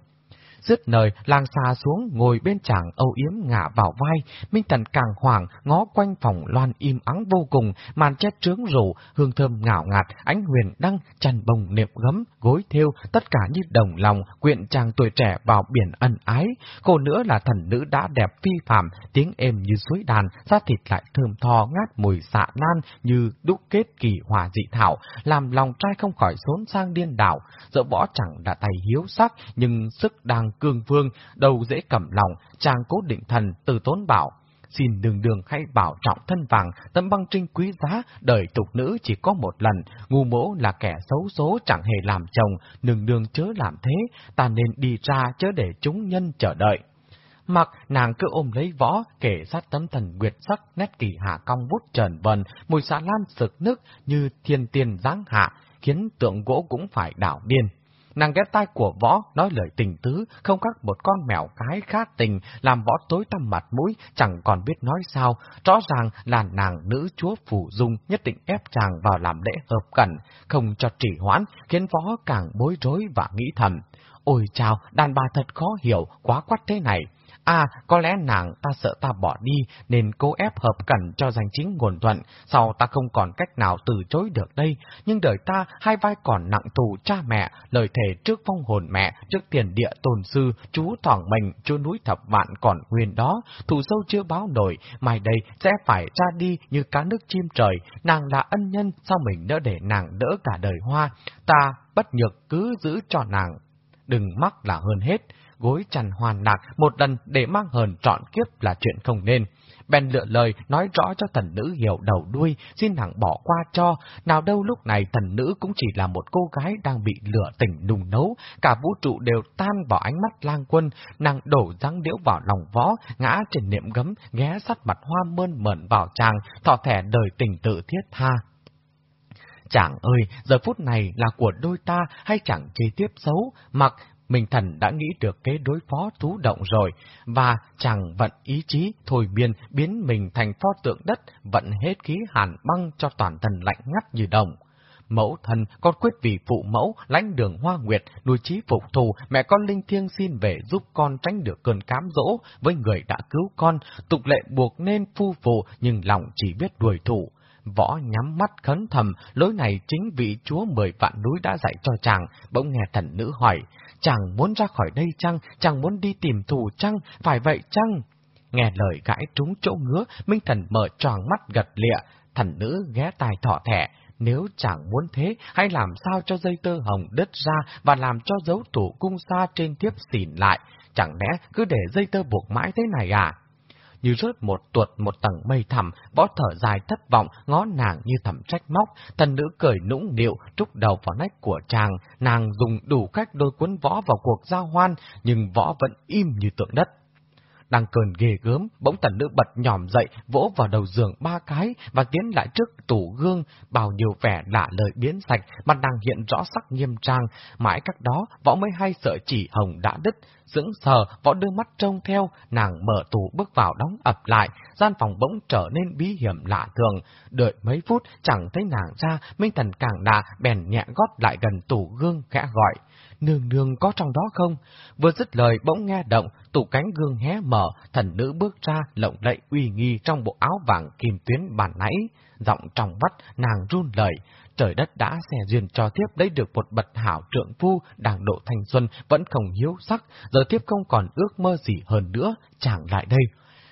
Dứt lời, lang xa xuống, ngồi bên chàng âu yếm ngả vào vai, Minh Thần càng hoảng, ngó quanh phòng loan im ắng vô cùng, màn che trướng rủ, hương thơm ngào ngạt, ánh huyền đăng, chăn bồng niệm gấm, gối thêu, tất cả như đồng lòng, quyện chàng tuổi trẻ vào biển ân ái. Cô nữa là thần nữ đã đẹp phi phạm, tiếng êm như suối đàn, da thịt lại thơm tho ngát mùi xạ nan như đúc kết kỳ hòa dị thảo, làm lòng trai không khỏi xốn sang điên đảo. Dẫu võ chẳng đã tay hiếu sắc, nhưng sức đang cương vương, đầu dễ cầm lòng, chàng cố định thần từ tốn bảo. Xin đường đường hay bảo trọng thân vàng, tấm băng trinh quý giá, đời tục nữ chỉ có một lần, ngu mỗ là kẻ xấu số chẳng hề làm chồng, đường đường chớ làm thế, ta nên đi ra chớ để chúng nhân chờ đợi. Mặc nàng cứ ôm lấy võ, kể sát tấm thần nguyệt sắc, nét kỳ hạ cong bút trần vần, mùi xạ lan sực nước như thiên tiền giáng hạ, khiến tượng gỗ cũng phải đảo điên. Nàng ghé tai của võ, nói lời tình tứ, không khác một con mèo cái khác tình, làm võ tối tăm mặt mũi, chẳng còn biết nói sao. Rõ ràng là nàng nữ chúa phủ dung nhất định ép chàng vào làm lễ hợp cẩn, không cho trì hoãn, khiến võ càng bối rối và nghĩ thầm. Ôi chào, đàn bà thật khó hiểu, quá quắt thế này. À, có lẽ nàng ta sợ ta bỏ đi, nên cố ép hợp cẩn cho danh chính nguồn thuận, sau ta không còn cách nào từ chối được đây. Nhưng đời ta, hai vai còn nặng thù cha mẹ, lời thề trước phong hồn mẹ, trước tiền địa tồn sư, chú thoảng mình, chú núi thập vạn còn nguyên đó, thù sâu chưa báo nổi, mai đây sẽ phải ra đi như cá nước chim trời, nàng là ân nhân, sao mình đỡ để nàng đỡ cả đời hoa, ta bất nhược cứ giữ cho nàng. Đừng mắc là hơn hết gối chăn hoàn lạc một lần để mang hờn trọn kiếp là chuyện không nên. Ben lựa lời nói rõ cho thần nữ hiểu đầu đuôi, xin nàng bỏ qua cho, nào đâu lúc này thần nữ cũng chỉ là một cô gái đang bị lửa tỉnh nùng nấu, cả vũ trụ đều tan vào ánh mắt lang quân, nàng đổ răng điễu vào lòng võ, ngã trên niệm gấm, ghé sát mặt hoa mơn mởn vào chàng, thọ thẻ đời tình tự thiết tha. Chàng ơi, giờ phút này là của đôi ta hay chẳng chi tiếp xấu, mặc Minh Thần đã nghĩ được kế đối phó thú động rồi, và chàng vận ý chí thôi biên biến mình thành pho tượng đất, vận hết khí hàn băng cho toàn thân lạnh ngắt như đồng. Mẫu thần con quyết vì phụ mẫu, lãnh đường hoa nguyệt, nuôi trí phục thù, mẹ con linh thiêng xin về giúp con tránh được cơn cám dỗ với người đã cứu con, tục lệ buộc nên phu phụ nhưng lòng chỉ biết đuổi thủ. Võ nhắm mắt khấn thầm, lối này chính vị chúa mười vạn núi đã dạy cho chàng, bỗng nghe thần nữ hỏi, chàng muốn ra khỏi đây chăng, chàng muốn đi tìm thù chăng, phải vậy chăng? Nghe lời gãi trúng chỗ ngứa, Minh Thần mở tròn mắt gật lịa, thần nữ ghé tai thọ thẻ. Nếu chàng muốn thế, hãy làm sao cho dây tơ hồng đứt ra và làm cho dấu thủ cung xa trên thiếp xỉn lại. Chẳng lẽ cứ để dây tơ buộc mãi thế này à? Như rớt một tuột một tầng mây thẳm, võ thở dài thất vọng, ngó nàng như thầm trách móc, thần nữ cười nũng điệu, trúc đầu vào nách của chàng, nàng dùng đủ cách đôi cuốn võ vào cuộc giao hoan, nhưng võ vẫn im như tượng đất. Đang cơn ghê gớm, bỗng tần nữ bật nhòm dậy, vỗ vào đầu giường ba cái và tiến lại trước tủ gương, bao nhiêu vẻ lạ lời biến sạch, mặt nàng hiện rõ sắc nghiêm trang, mãi các đó võ mới hay sợ chỉ hồng đã đứt, sững sờ, võ đưa mắt trông theo, nàng mở tủ bước vào đóng ập lại, gian phòng bỗng trở nên bí hiểm lạ thường. Đợi mấy phút, chẳng thấy nàng ra, Minh Thần càng lạ, bèn nhẹ gót lại gần tủ gương khẽ gọi nương nương có trong đó không? Vừa dứt lời bỗng nghe động, tủ cánh gương hé mở, thần nữ bước ra lộng lẫy uy nghi trong bộ áo vàng kim tuyến bản nãy. Giọng trong vắt, nàng run lời, trời đất đã xè duyên cho tiếp lấy được một bậc hảo trượng phu đang độ thanh xuân vẫn không hiếu sắc, giờ tiếp không còn ước mơ gì hơn nữa, chàng lại đây.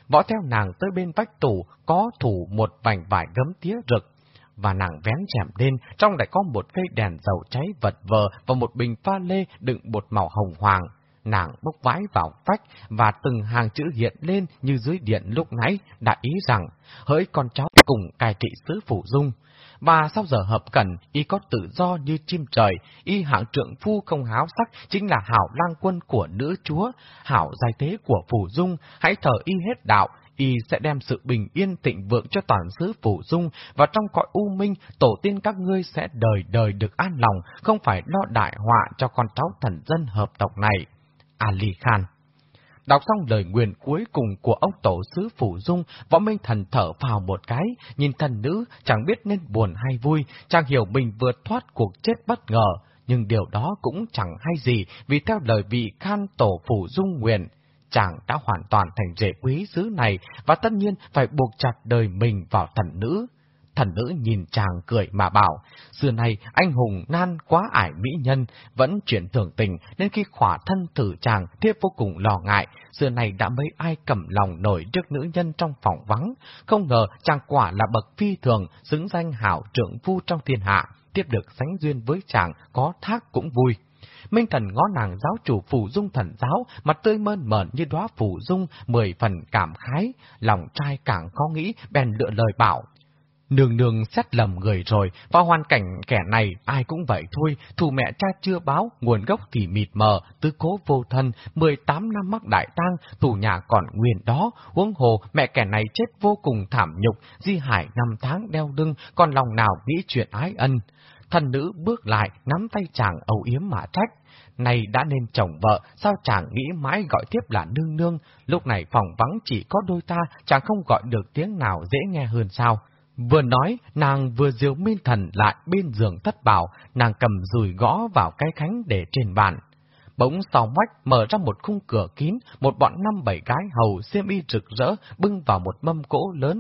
Võ theo nàng tới bên vách tủ, có thủ một vành vải gấm tía rực, và nàng vén chạm lên, trong lại có một cây đèn dầu cháy vật vờ và một bình pha lê đựng bột màu hồng hoàng. Nàng bốc vái vào vách và từng hàng chữ hiện lên như dưới điện lúc nãy, đã ý rằng, hỡi con cháu cùng cai trị sứ phủ dung. Và sau giờ hợp cẩn, y có tự do như chim trời, y hạng trượng phu không háo sắc chính là hảo lang quân của nữ chúa, hảo giai tế của phủ dung, hãy thờ y hết đạo, y sẽ đem sự bình yên tịnh vượng cho toàn xứ phủ dung, và trong cõi u minh, tổ tiên các ngươi sẽ đời đời được an lòng, không phải lo đại họa cho con cháu thần dân hợp tộc này. Ali Khan Đọc xong lời nguyện cuối cùng của ông tổ sứ Phủ Dung, võ minh thần thở vào một cái, nhìn thần nữ chẳng biết nên buồn hay vui, chàng hiểu mình vượt thoát cuộc chết bất ngờ, nhưng điều đó cũng chẳng hay gì vì theo lời vị Khan tổ Phủ Dung nguyện, chàng đã hoàn toàn thành rể quý xứ này và tất nhiên phải buộc chặt đời mình vào thần nữ. Thần nữ nhìn chàng cười mà bảo, xưa nay anh hùng nan quá ải mỹ nhân, vẫn chuyển thường tình, nên khi khỏa thân thử chàng, thiếp vô cùng lo ngại, xưa nay đã mấy ai cầm lòng nổi trước nữ nhân trong phòng vắng, không ngờ chàng quả là bậc phi thường, xứng danh hảo trưởng phu trong thiên hạ, tiếp được sánh duyên với chàng, có thác cũng vui. Minh thần ngó nàng giáo chủ phủ dung thần giáo, mặt tươi mơn mởn như đóa phủ dung, mười phần cảm khái, lòng trai càng khó nghĩ, bèn lựa lời bảo. Nương nương xét lầm người rồi, vào hoàn cảnh kẻ này ai cũng vậy thôi, thù mẹ cha chưa báo, nguồn gốc thì mịt mờ, tứ cố vô thân, 18 năm mắc đại tang, tù nhà còn nguyên đó, huống hồ mẹ kẻ này chết vô cùng thảm nhục, di hải năm tháng đeo đưng còn lòng nào nghĩ chuyện ái ân. Thần nữ bước lại, nắm tay chàng âu yếm mà trách. Này đã nên chồng vợ, sao chàng nghĩ mãi gọi tiếp là nương nương, lúc này phòng vắng chỉ có đôi ta, chàng không gọi được tiếng nào dễ nghe hơn sao. Vừa nói, nàng vừa diều minh thần lại bên giường thất bảo, nàng cầm rùi gõ vào cái khánh để trên bàn. Bỗng sau mách mở ra một khung cửa kín, một bọn năm bảy gái hầu xiêm y rực rỡ bưng vào một mâm cỗ lớn